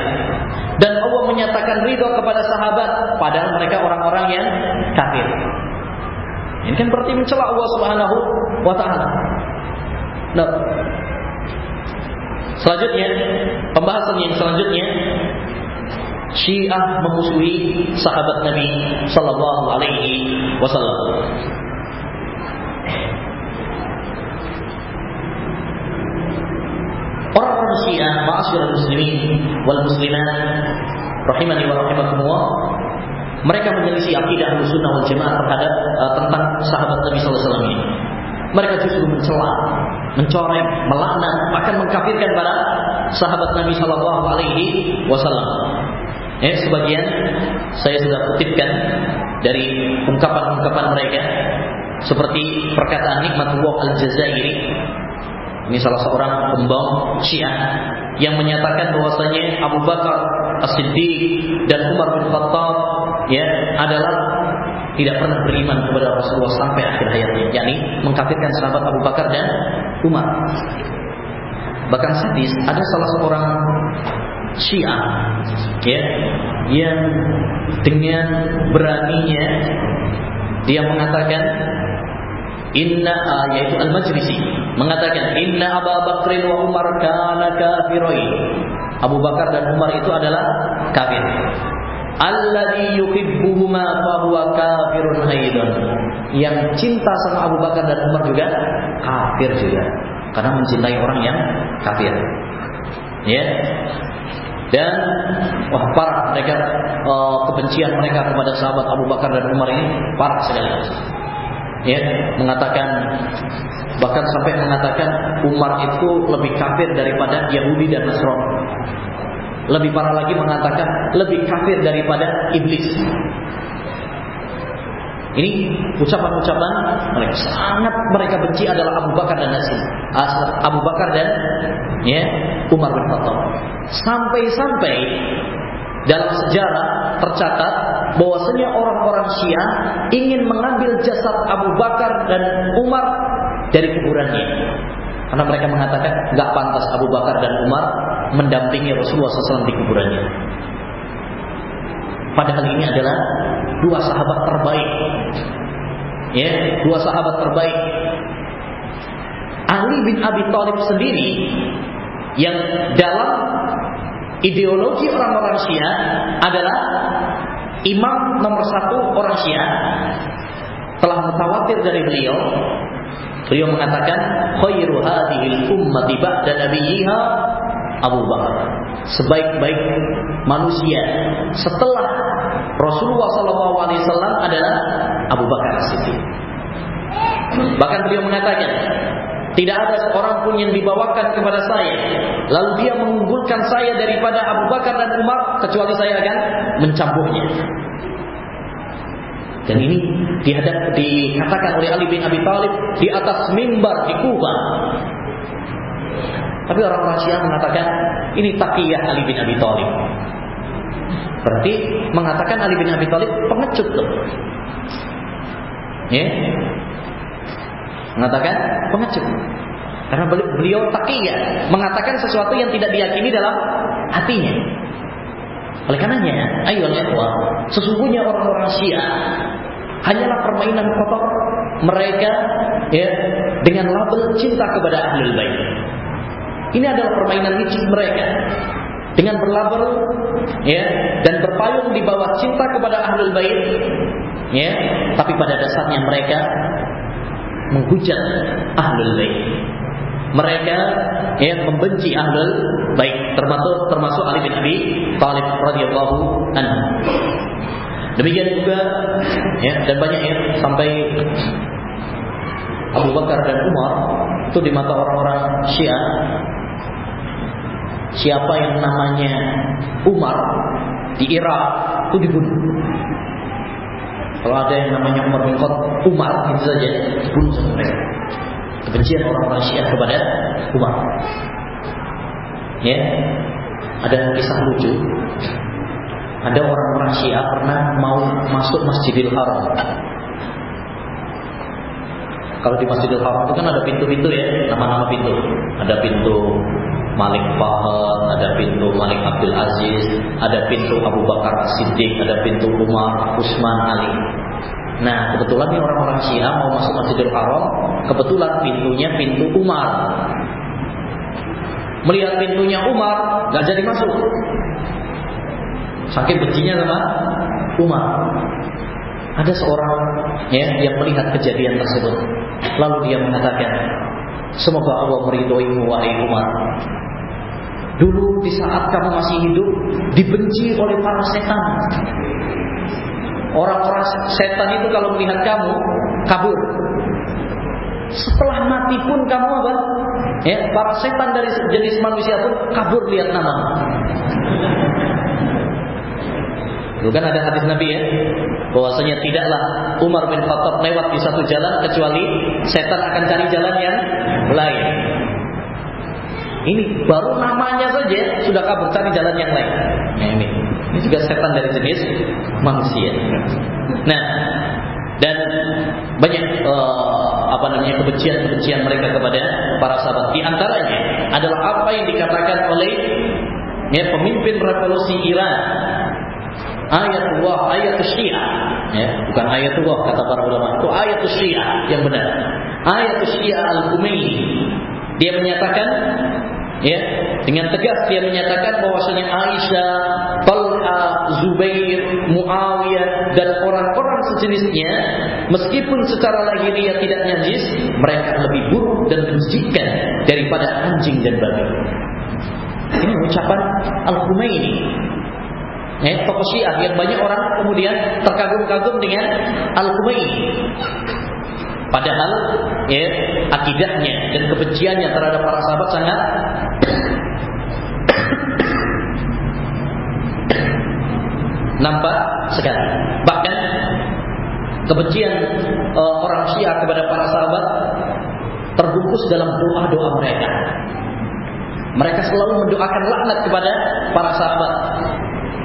Dan Allah menyatakan ridho kepada sahabat, padahal mereka orang-orang yang kafir. Ini kan berarti mencela Allah Subhanahu wa taala. Nah, Selanjutnya, pembahasan yang selanjutnya Syiah memusuhi sahabat Nabi sallallahu alaihi wasallam. Orang-orang Syiah, ma'asyiral muslimin wal muslimat rahimani wa rahimakumullah, mereka menyelisih akidah Ahlussunnah wal Jamaah terhadap uh, tentang sahabat Nabi sallallahu alaihi wasallam ini. Mereka justru mencela, mencoreng, melaknat, bahkan mengkafirkan para sahabat Nabi Shallallahu Alaihi Wasallam. Ya, sebagian saya sudah kutipkan dari ungkapan-ungkapan mereka seperti perkataan Nikmatullah Al-Jazairi ini salah seorang pembong Syiah yang menyatakan bahwasanya Abu Bakar As-Siddiq dan Umar bin Khattab ya adalah tidak pernah beriman kepada Rasulullah sampai akhir hayatnya, yakni mengkafirkan sahabat Abu Bakar dan Umar. Bahkan sadis ada salah seorang Syiah ya yang dengan beraninya dia mengatakan Inna ah, yaitu Al-Majlisi mengatakan Inna Abu Bakar wa Umar kana kafirin. Abu Bakar dan Umar itu adalah kafir alladhi yuhibbuhuma fahuwa kafirun aidan. Yang cinta sama Abu Bakar dan Umar juga kafir juga. Karena mencintai orang yang kafir. Ya. Dan wah parah mereka uh, kebencian mereka kepada sahabat Abu Bakar dan Umar ini parah sekali. Ya, mengatakan bahkan sampai mengatakan Umar itu lebih kafir daripada Yahudi dan Nasrani. Lebih parah lagi mengatakan lebih kafir daripada iblis. Ini ucapan-ucapan mereka sangat mereka benci adalah Abu Bakar dan Nasir. Abu Bakar dan ya Umar bin Khattab. Sampai-sampai dalam sejarah tercatat bahwasanya orang-orang Syiah ingin mengambil jasad Abu Bakar dan Umar dari kuburannya. Karena mereka mengatakan nggak pantas Abu Bakar dan Umar mendampingi Rasulullah SAW di kuburannya. Padahal ini adalah dua sahabat terbaik. Ya, dua sahabat terbaik. Ali bin Abi Thalib sendiri yang dalam ideologi orang-orang Syiah adalah imam nomor satu orang Syiah telah mutawatir dari beliau beliau mengatakan khairu hadhil ummati ba'da nabiyha Abu Bakar. Sebaik-baik manusia setelah Rasulullah SAW adalah Abu Bakar Siddiq. Bahkan beliau mengatakan tidak ada seorang pun yang dibawakan kepada saya lalu dia mengunggulkan saya daripada Abu Bakar dan Umar kecuali saya akan mencambuknya dan ini dihadap dikatakan oleh Ali bin Abi Thalib di atas mimbar di Kuba. Tapi orang-orang Syiah mengatakan ini takiyah Ali bin Abi Thalib. Berarti mengatakan Ali bin Abi Thalib pengecut tuh. Ya. Mengatakan pengecut. Karena beliau takiyah, mengatakan sesuatu yang tidak diyakini dalam hatinya. Oleh karenanya, ayo ya sesungguhnya orang-orang Syiah hanyalah permainan kotor mereka ya dengan label cinta kepada ahlul bait. Ini adalah permainan licik mereka dengan berlabel ya dan berpayung di bawah cinta kepada ahlul bait ya tapi pada dasarnya mereka menghujat ahlul bait mereka ya membenci ahlul bait termasuk termasuk Ali bin Abi Thalib radhiyallahu anhu Demikian juga ya dan banyak ya sampai Abu Bakar dan Umar itu di mata orang-orang Syiah siapa yang namanya Umar di Irak itu dibunuh. Kalau ada yang namanya Umar bin Khattab, Umar itu saja dibunuh sama. Kebencian orang-orang Syiah kepada Umar. Ya, ada kisah lucu ada orang-orang Syiah pernah mau masuk Masjidil Haram. Kalau di Masjidil Haram itu kan ada pintu-pintu ya, nama-nama pintu. Ada pintu Malik Fahad, ada pintu Malik Abdul Aziz, ada pintu Abu Bakar Siddiq, ada pintu Umar, Utsman, Ali. Nah, kebetulan orang-orang Syiah mau masuk Masjidil Haram, kebetulan pintunya pintu Umar. Melihat pintunya Umar, gak jadi masuk. Saking bencinya sama Umar. Ada seorang ya yang melihat kejadian tersebut. Lalu dia mengatakan, "Semoga Allah meridhoimu wahai Umar." Dulu di saat kamu masih hidup dibenci oleh para setan. Orang-orang setan itu kalau melihat kamu kabur. Setelah mati pun kamu apa? Ya, para setan dari jenis manusia pun kabur lihat nama. Itu kan ada hadis Nabi ya, bahwasanya tidaklah Umar bin Khattab lewat di satu jalan kecuali setan akan cari jalan yang lain. Ini baru namanya saja sudah kabur cari jalan yang lain. Nah ini, ini juga setan dari jenis manusia. Nah, dan banyak uh, apa namanya kebencian-kebencian mereka kepada para sahabat. Di antaranya adalah apa yang dikatakan oleh ya, pemimpin revolusi Iran ayat Allah, ayat Syiah. Ya, bukan ayat Allah kata para ulama. Itu ayat Syiah yang benar. Ayat Syiah Al-Kumaini. Dia menyatakan ya, dengan tegas dia menyatakan bahwasanya Aisyah, Talha, Zubair, dan orang-orang sejenisnya meskipun secara lahiriah tidak najis, mereka lebih buruk dan menjijikan daripada anjing dan babi. Ini ucapan Al-Humaini ya, tokoh Syiah yang banyak orang kemudian terkagum-kagum dengan Al-Khumaini. Padahal ya akidahnya dan kebenciannya terhadap para sahabat sangat nampak sekali. Kebencian uh, orang Syiah kepada para sahabat terbungkus dalam doa-doa mereka. Mereka selalu mendoakan laknat kepada para sahabat.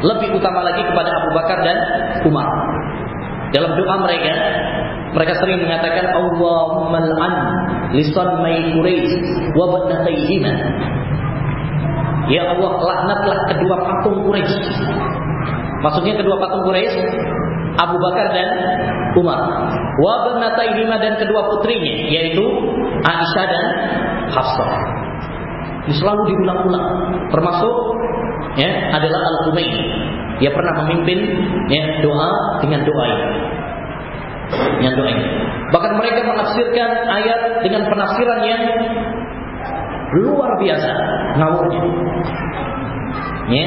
Lebih utama lagi kepada Abu Bakar dan Umar. Dalam doa mereka, mereka sering mengatakan Allahumma al'an lisan mai Quraisy wa badataihima. Ya Allah, laknatlah kedua patung Quraisy. Maksudnya kedua patung Quraisy Abu Bakar dan Umar. Wa badataihima dan kedua putrinya yaitu Aisyah dan Hafsah. Ini selalu diulang-ulang. Termasuk ya adalah Al-Humaini. Dia pernah memimpin ya, doa dengan doa ini. Dengan doa ini. Bahkan mereka menafsirkan ayat dengan penafsiran yang luar biasa ngawurnya. Ya,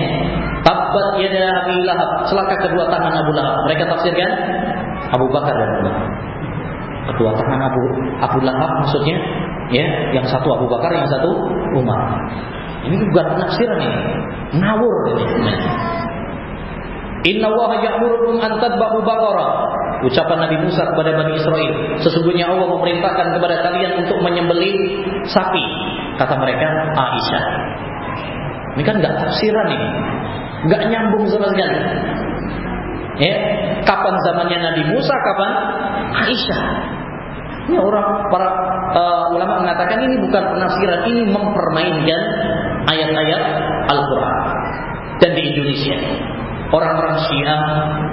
tabbat yada Abi Lahab, celaka kedua tangan Abu Lahab. Mereka tafsirkan Abu Bakar dan Umar. Kedua tangan Abu Abu Lahab maksudnya ya, yang satu Abu Bakar, yang satu Umar. Ini bukan penafsiran ini. Ngawur ini. Inna Allah ya'murukum an tadbahu baqarah. Ucapan Nabi Musa kepada Bani Israel, sesungguhnya Allah memerintahkan kepada kalian untuk menyembelih sapi. Kata mereka, Aisyah. Ini kan nggak tafsiran ini, nggak nyambung sama sekali. Ya, kapan zamannya Nabi Musa, kapan Aisyah? Ini orang para uh, ulama mengatakan ini bukan penafsiran, ini mempermainkan ayat-ayat Al-Quran. Dan di Indonesia, orang-orang Syiah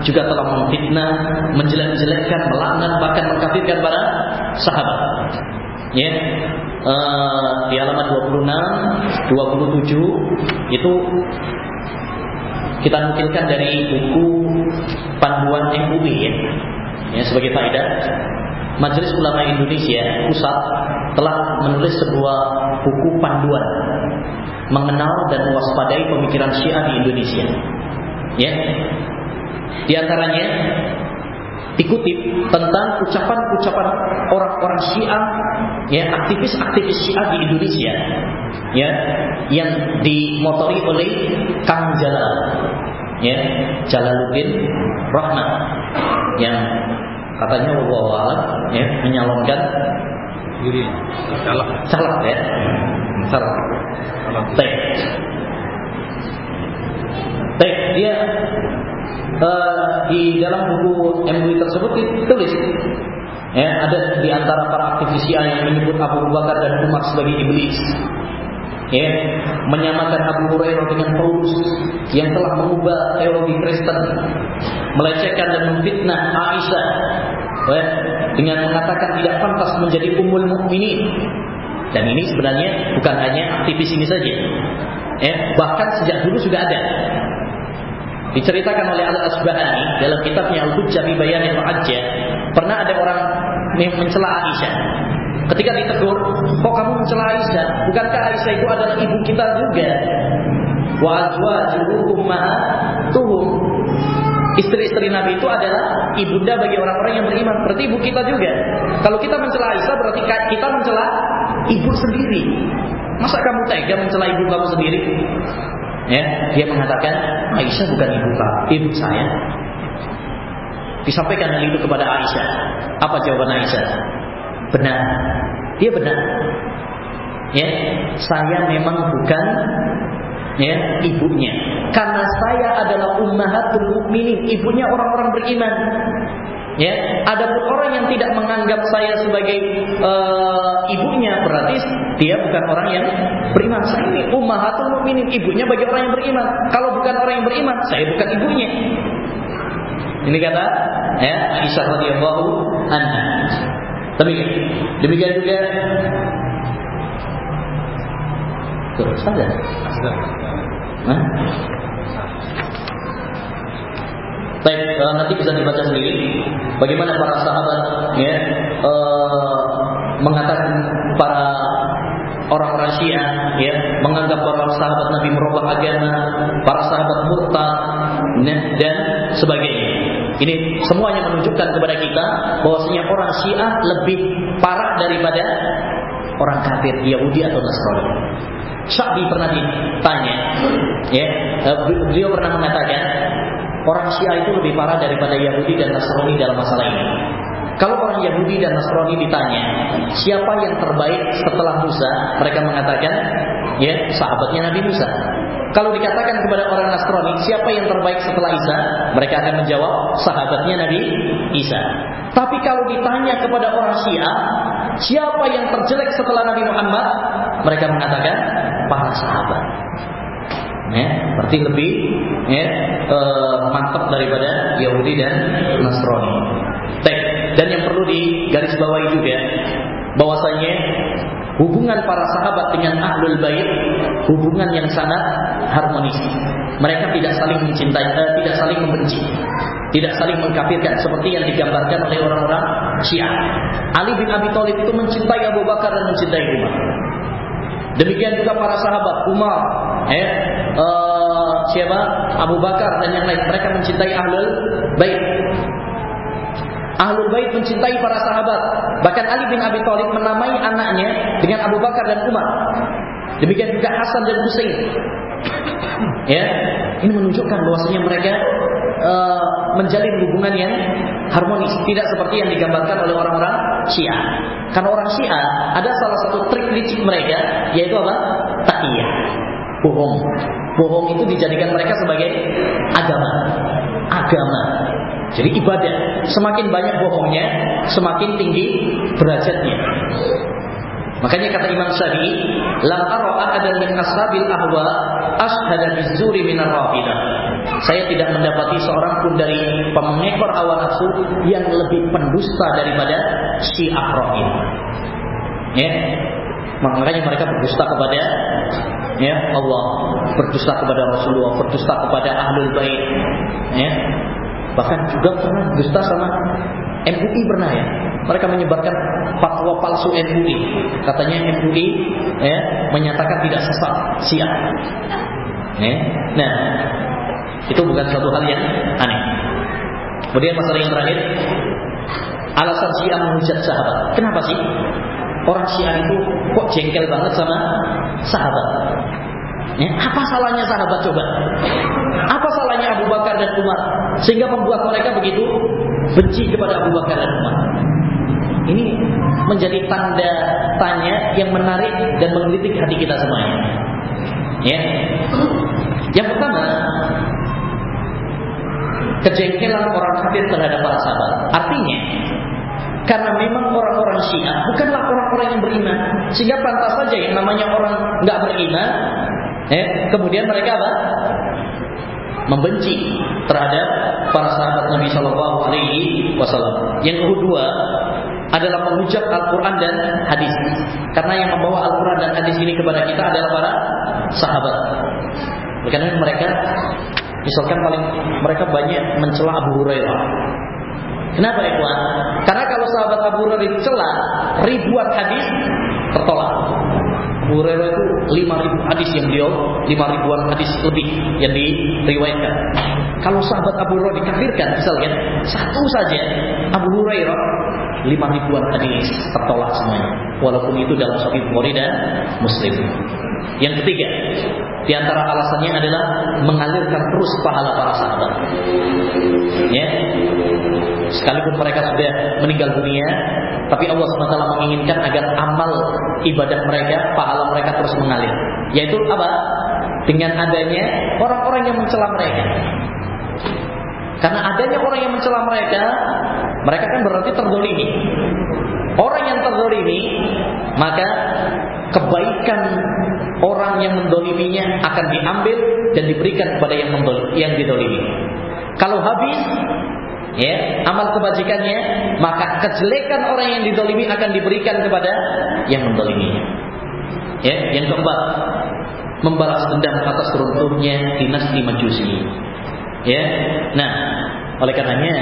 juga telah memfitnah, menjelek-jelekkan, melaknat, bahkan mengkafirkan para sahabat. Ya, uh, di halaman 26, 27 itu kita nukilkan dari buku panduan MUI ya, ya sebagai faedah Majelis Ulama Indonesia pusat telah menulis sebuah buku panduan mengenal dan mewaspadai pemikiran Syiah di Indonesia. Ya. Di antaranya dikutip tentang ucapan-ucapan orang-orang Syiah, ya aktivis-aktivis Syiah di Indonesia, ya yang dimotori oleh Kang Jalal, ya Jalaluddin Rahmat, yang katanya Allah ya menyalonkan diri. Calak calak ya. Calak teh teh dia uh, di dalam buku MUI tersebut ditulis ya ada di antara para aktivis yang menyebut Abu Bakar dan Umar sebagai iblis ya menyamakan Abu Hurairah dengan Paulus yang telah mengubah teologi Kristen melecehkan dan memfitnah Aisyah ya, dengan mengatakan tidak pantas menjadi umul mukminin. Dan ini sebenarnya bukan hanya aktivis ini saja ya, bahkan sejak dulu sudah ada diceritakan oleh Al-Asbahani dalam kitabnya Al-Hujjah bi Bayanil Mu'ajjah pernah ada orang mencela Aisyah Ketika ditegur, kok kamu mencela Aisyah? Bukankah Aisyah itu adalah ibu kita juga? Wa azwajuhu ummahatuhum. Istri-istri Nabi itu adalah ibunda bagi orang-orang yang beriman. Berarti ibu kita juga. Kalau kita mencela Aisyah berarti kita mencela ibu sendiri. Masa kamu tega mencela ibu kamu sendiri? Ya, dia mengatakan Aisyah bukan ibu ibu saya. Disampaikan hal itu kepada Aisyah. Apa jawaban Aisyah? benar. Dia benar. Ya, saya memang bukan ya ibunya. Karena saya adalah ummahatul mukminin, ibunya orang-orang beriman. Ya, adapun orang yang tidak menganggap saya sebagai uh, ibunya berarti dia bukan orang yang beriman. Saya ini ummahatul mukminin, ibunya bagi orang yang beriman. Kalau bukan orang yang beriman, saya bukan ibunya. Ini kata ya Aisyah radhiyallahu anha. Demikian. Demikian juga Tuh, sadar. Hah? Baik, uh, nanti bisa dibaca sendiri bagaimana para sahabat ya uh, mengatakan para orang-orang Syiah ya menganggap para sahabat Nabi merubah agama, para sahabat murtad dan sebagainya. Ini semuanya menunjukkan kepada kita bahwasanya orang Syiah lebih parah daripada orang kafir Yahudi atau Nasrani. Syabi pernah ditanya, ya, eh, beliau pernah mengatakan orang Syiah itu lebih parah daripada Yahudi dan Nasrani dalam masalah ini. Kalau orang Yahudi dan Nasrani ditanya, siapa yang terbaik setelah Musa? Mereka mengatakan, ya, sahabatnya Nabi Musa. Kalau dikatakan kepada orang Nasrani, siapa yang terbaik setelah Isa? Mereka akan menjawab, sahabatnya Nabi Isa. Tapi kalau ditanya kepada orang Syiah, siapa yang terjelek setelah Nabi Muhammad? Mereka mengatakan, para sahabat. Ya, berarti lebih ya, e, mantap daripada Yahudi dan Nasrani. Baik, dan yang perlu digarisbawahi juga bahwasanya hubungan para sahabat dengan ahlul bait hubungan yang sangat harmonis mereka tidak saling mencintai, uh, tidak saling membenci, tidak saling mengkafirkan seperti yang digambarkan oleh orang-orang Syiah. Ali bin Abi Thalib itu mencintai Abu Bakar dan mencintai Umar. Demikian juga para sahabat Umar, eh, uh, siapa Abu Bakar dan yang lain mereka mencintai ahlul bait. Ahlul bait mencintai para sahabat. Bahkan Ali bin Abi Thalib menamai anaknya dengan Abu Bakar dan Umar. Demikian juga Hasan dan Husain. Ya, ini menunjukkan bahwasanya mereka uh, menjalin hubungan yang harmonis, tidak seperti yang digambarkan oleh orang-orang Syiah. Karena orang Syiah ada salah satu trik licik mereka, yaitu apa? Takiyah, bohong. Bohong itu dijadikan mereka sebagai agama. Agama. Jadi ibadah. Semakin banyak bohongnya, semakin tinggi derajatnya. Makanya kata Imam Syafi'i, "Lam ara ahadan min ashabil ahwa ashhada bizuri min Saya tidak mendapati seorang pun dari pengekor hawa nafsu yang lebih pendusta daripada Syiah Rafidah. Ya. Makanya mereka berdusta kepada ya Allah, berdusta kepada Rasulullah, berdusta kepada Ahlul Bait. Ya. Bahkan juga pernah dusta sama MUI pernah ya. Mereka menyebarkan fatwa palsu MUI. Katanya MUI ya, menyatakan tidak sesat siap. Ya. Nah, itu bukan suatu hal yang aneh. Kemudian masalah yang terakhir, alasan Syiah menghujat sahabat. Kenapa sih? Orang Syiah itu kok jengkel banget sama sahabat? Ya, apa salahnya sahabat coba? Apa salahnya Abu Bakar dan Umar sehingga membuat mereka begitu benci kepada Abu Bakar dan Umar? Ini menjadi tanda tanya yang menarik dan menggelitik hati kita semuanya. Ya. Yang pertama, kejengkelan orang kafir terhadap para sahabat. Artinya, karena memang orang-orang Syiah bukanlah orang-orang yang beriman, sehingga pantas saja yang namanya orang nggak beriman, eh, kemudian mereka apa? Membenci terhadap para sahabat Nabi Shallallahu Alaihi Wasallam. Yang kedua adalah menghujat Al-Quran dan hadis. Karena yang membawa Al-Quran dan hadis ini kepada kita adalah para sahabat. Karena mereka, misalkan paling mereka banyak mencela Abu Hurairah. Kenapa Ikhwan? Karena kalau sahabat Abu Hurairah dicela, ribuan hadis tertolak. Abu Hurairah itu lima ribu hadis yang beliau, lima ribuan hadis lebih yang diriwayatkan. Kalau sahabat Abu Hurairah dikafirkan, misalnya satu saja Abu Hurairah lima ribuan hadis tertolak semuanya. Walaupun itu dalam Sahih Bukhari dan Muslim. Yang ketiga, di antara alasannya adalah mengalirkan terus pahala para sahabat. Ya. Sekalipun mereka sudah meninggal dunia, tapi Allah SWT menginginkan agar amal ibadah mereka, pahala mereka terus mengalir. Yaitu apa? Dengan adanya orang-orang yang mencela mereka. Karena adanya orang yang mencela mereka, mereka kan berarti terdolimi. Orang yang terdolimi, maka kebaikan orang yang mendoliminya akan diambil dan diberikan kepada yang mendolimi, yang didolimi. Kalau habis, ya amal kebajikannya, maka kejelekan orang yang didolimi akan diberikan kepada yang mendoliminya. Ya, yang keempat, membalas dendam atas runtuhnya dinasti Majusi. Ya, nah oleh karenanya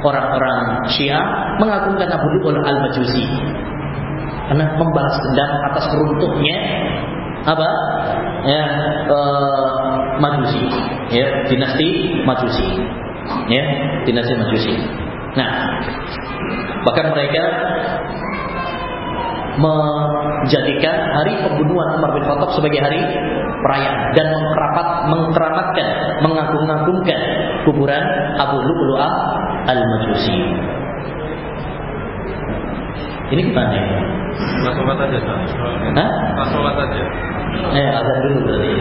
orang-orang Syiah mengagungkan Abu Lu'ul al-Majusi karena membalas dendam atas runtuhnya apa ya uh, Majusi ya dinasti Majusi ya dinasti Majusi nah bahkan mereka menjadikan hari pembunuhan Umar bin Khattab sebagai hari perayaan dan mengkerapat mengkeramatkan mengagung-agungkan kuburan Abu Lu'lu'ah al-Majusi. Ini gimana ya? Mas sholat aja, Hah? Sholat aja. Eh, azan dulu berarti.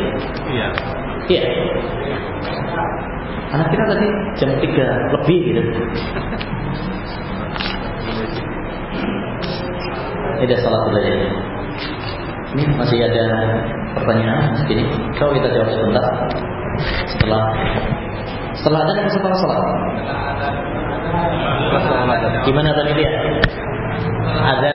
Iya. Iya. Anak kita tadi jam 3 lebih gitu. Ini salat dulu aja. Ini masih ada pertanyaan ini. Kalau kita jawab sebentar setelah setelah ada setelah sholat. Gimana tadi dia? Ada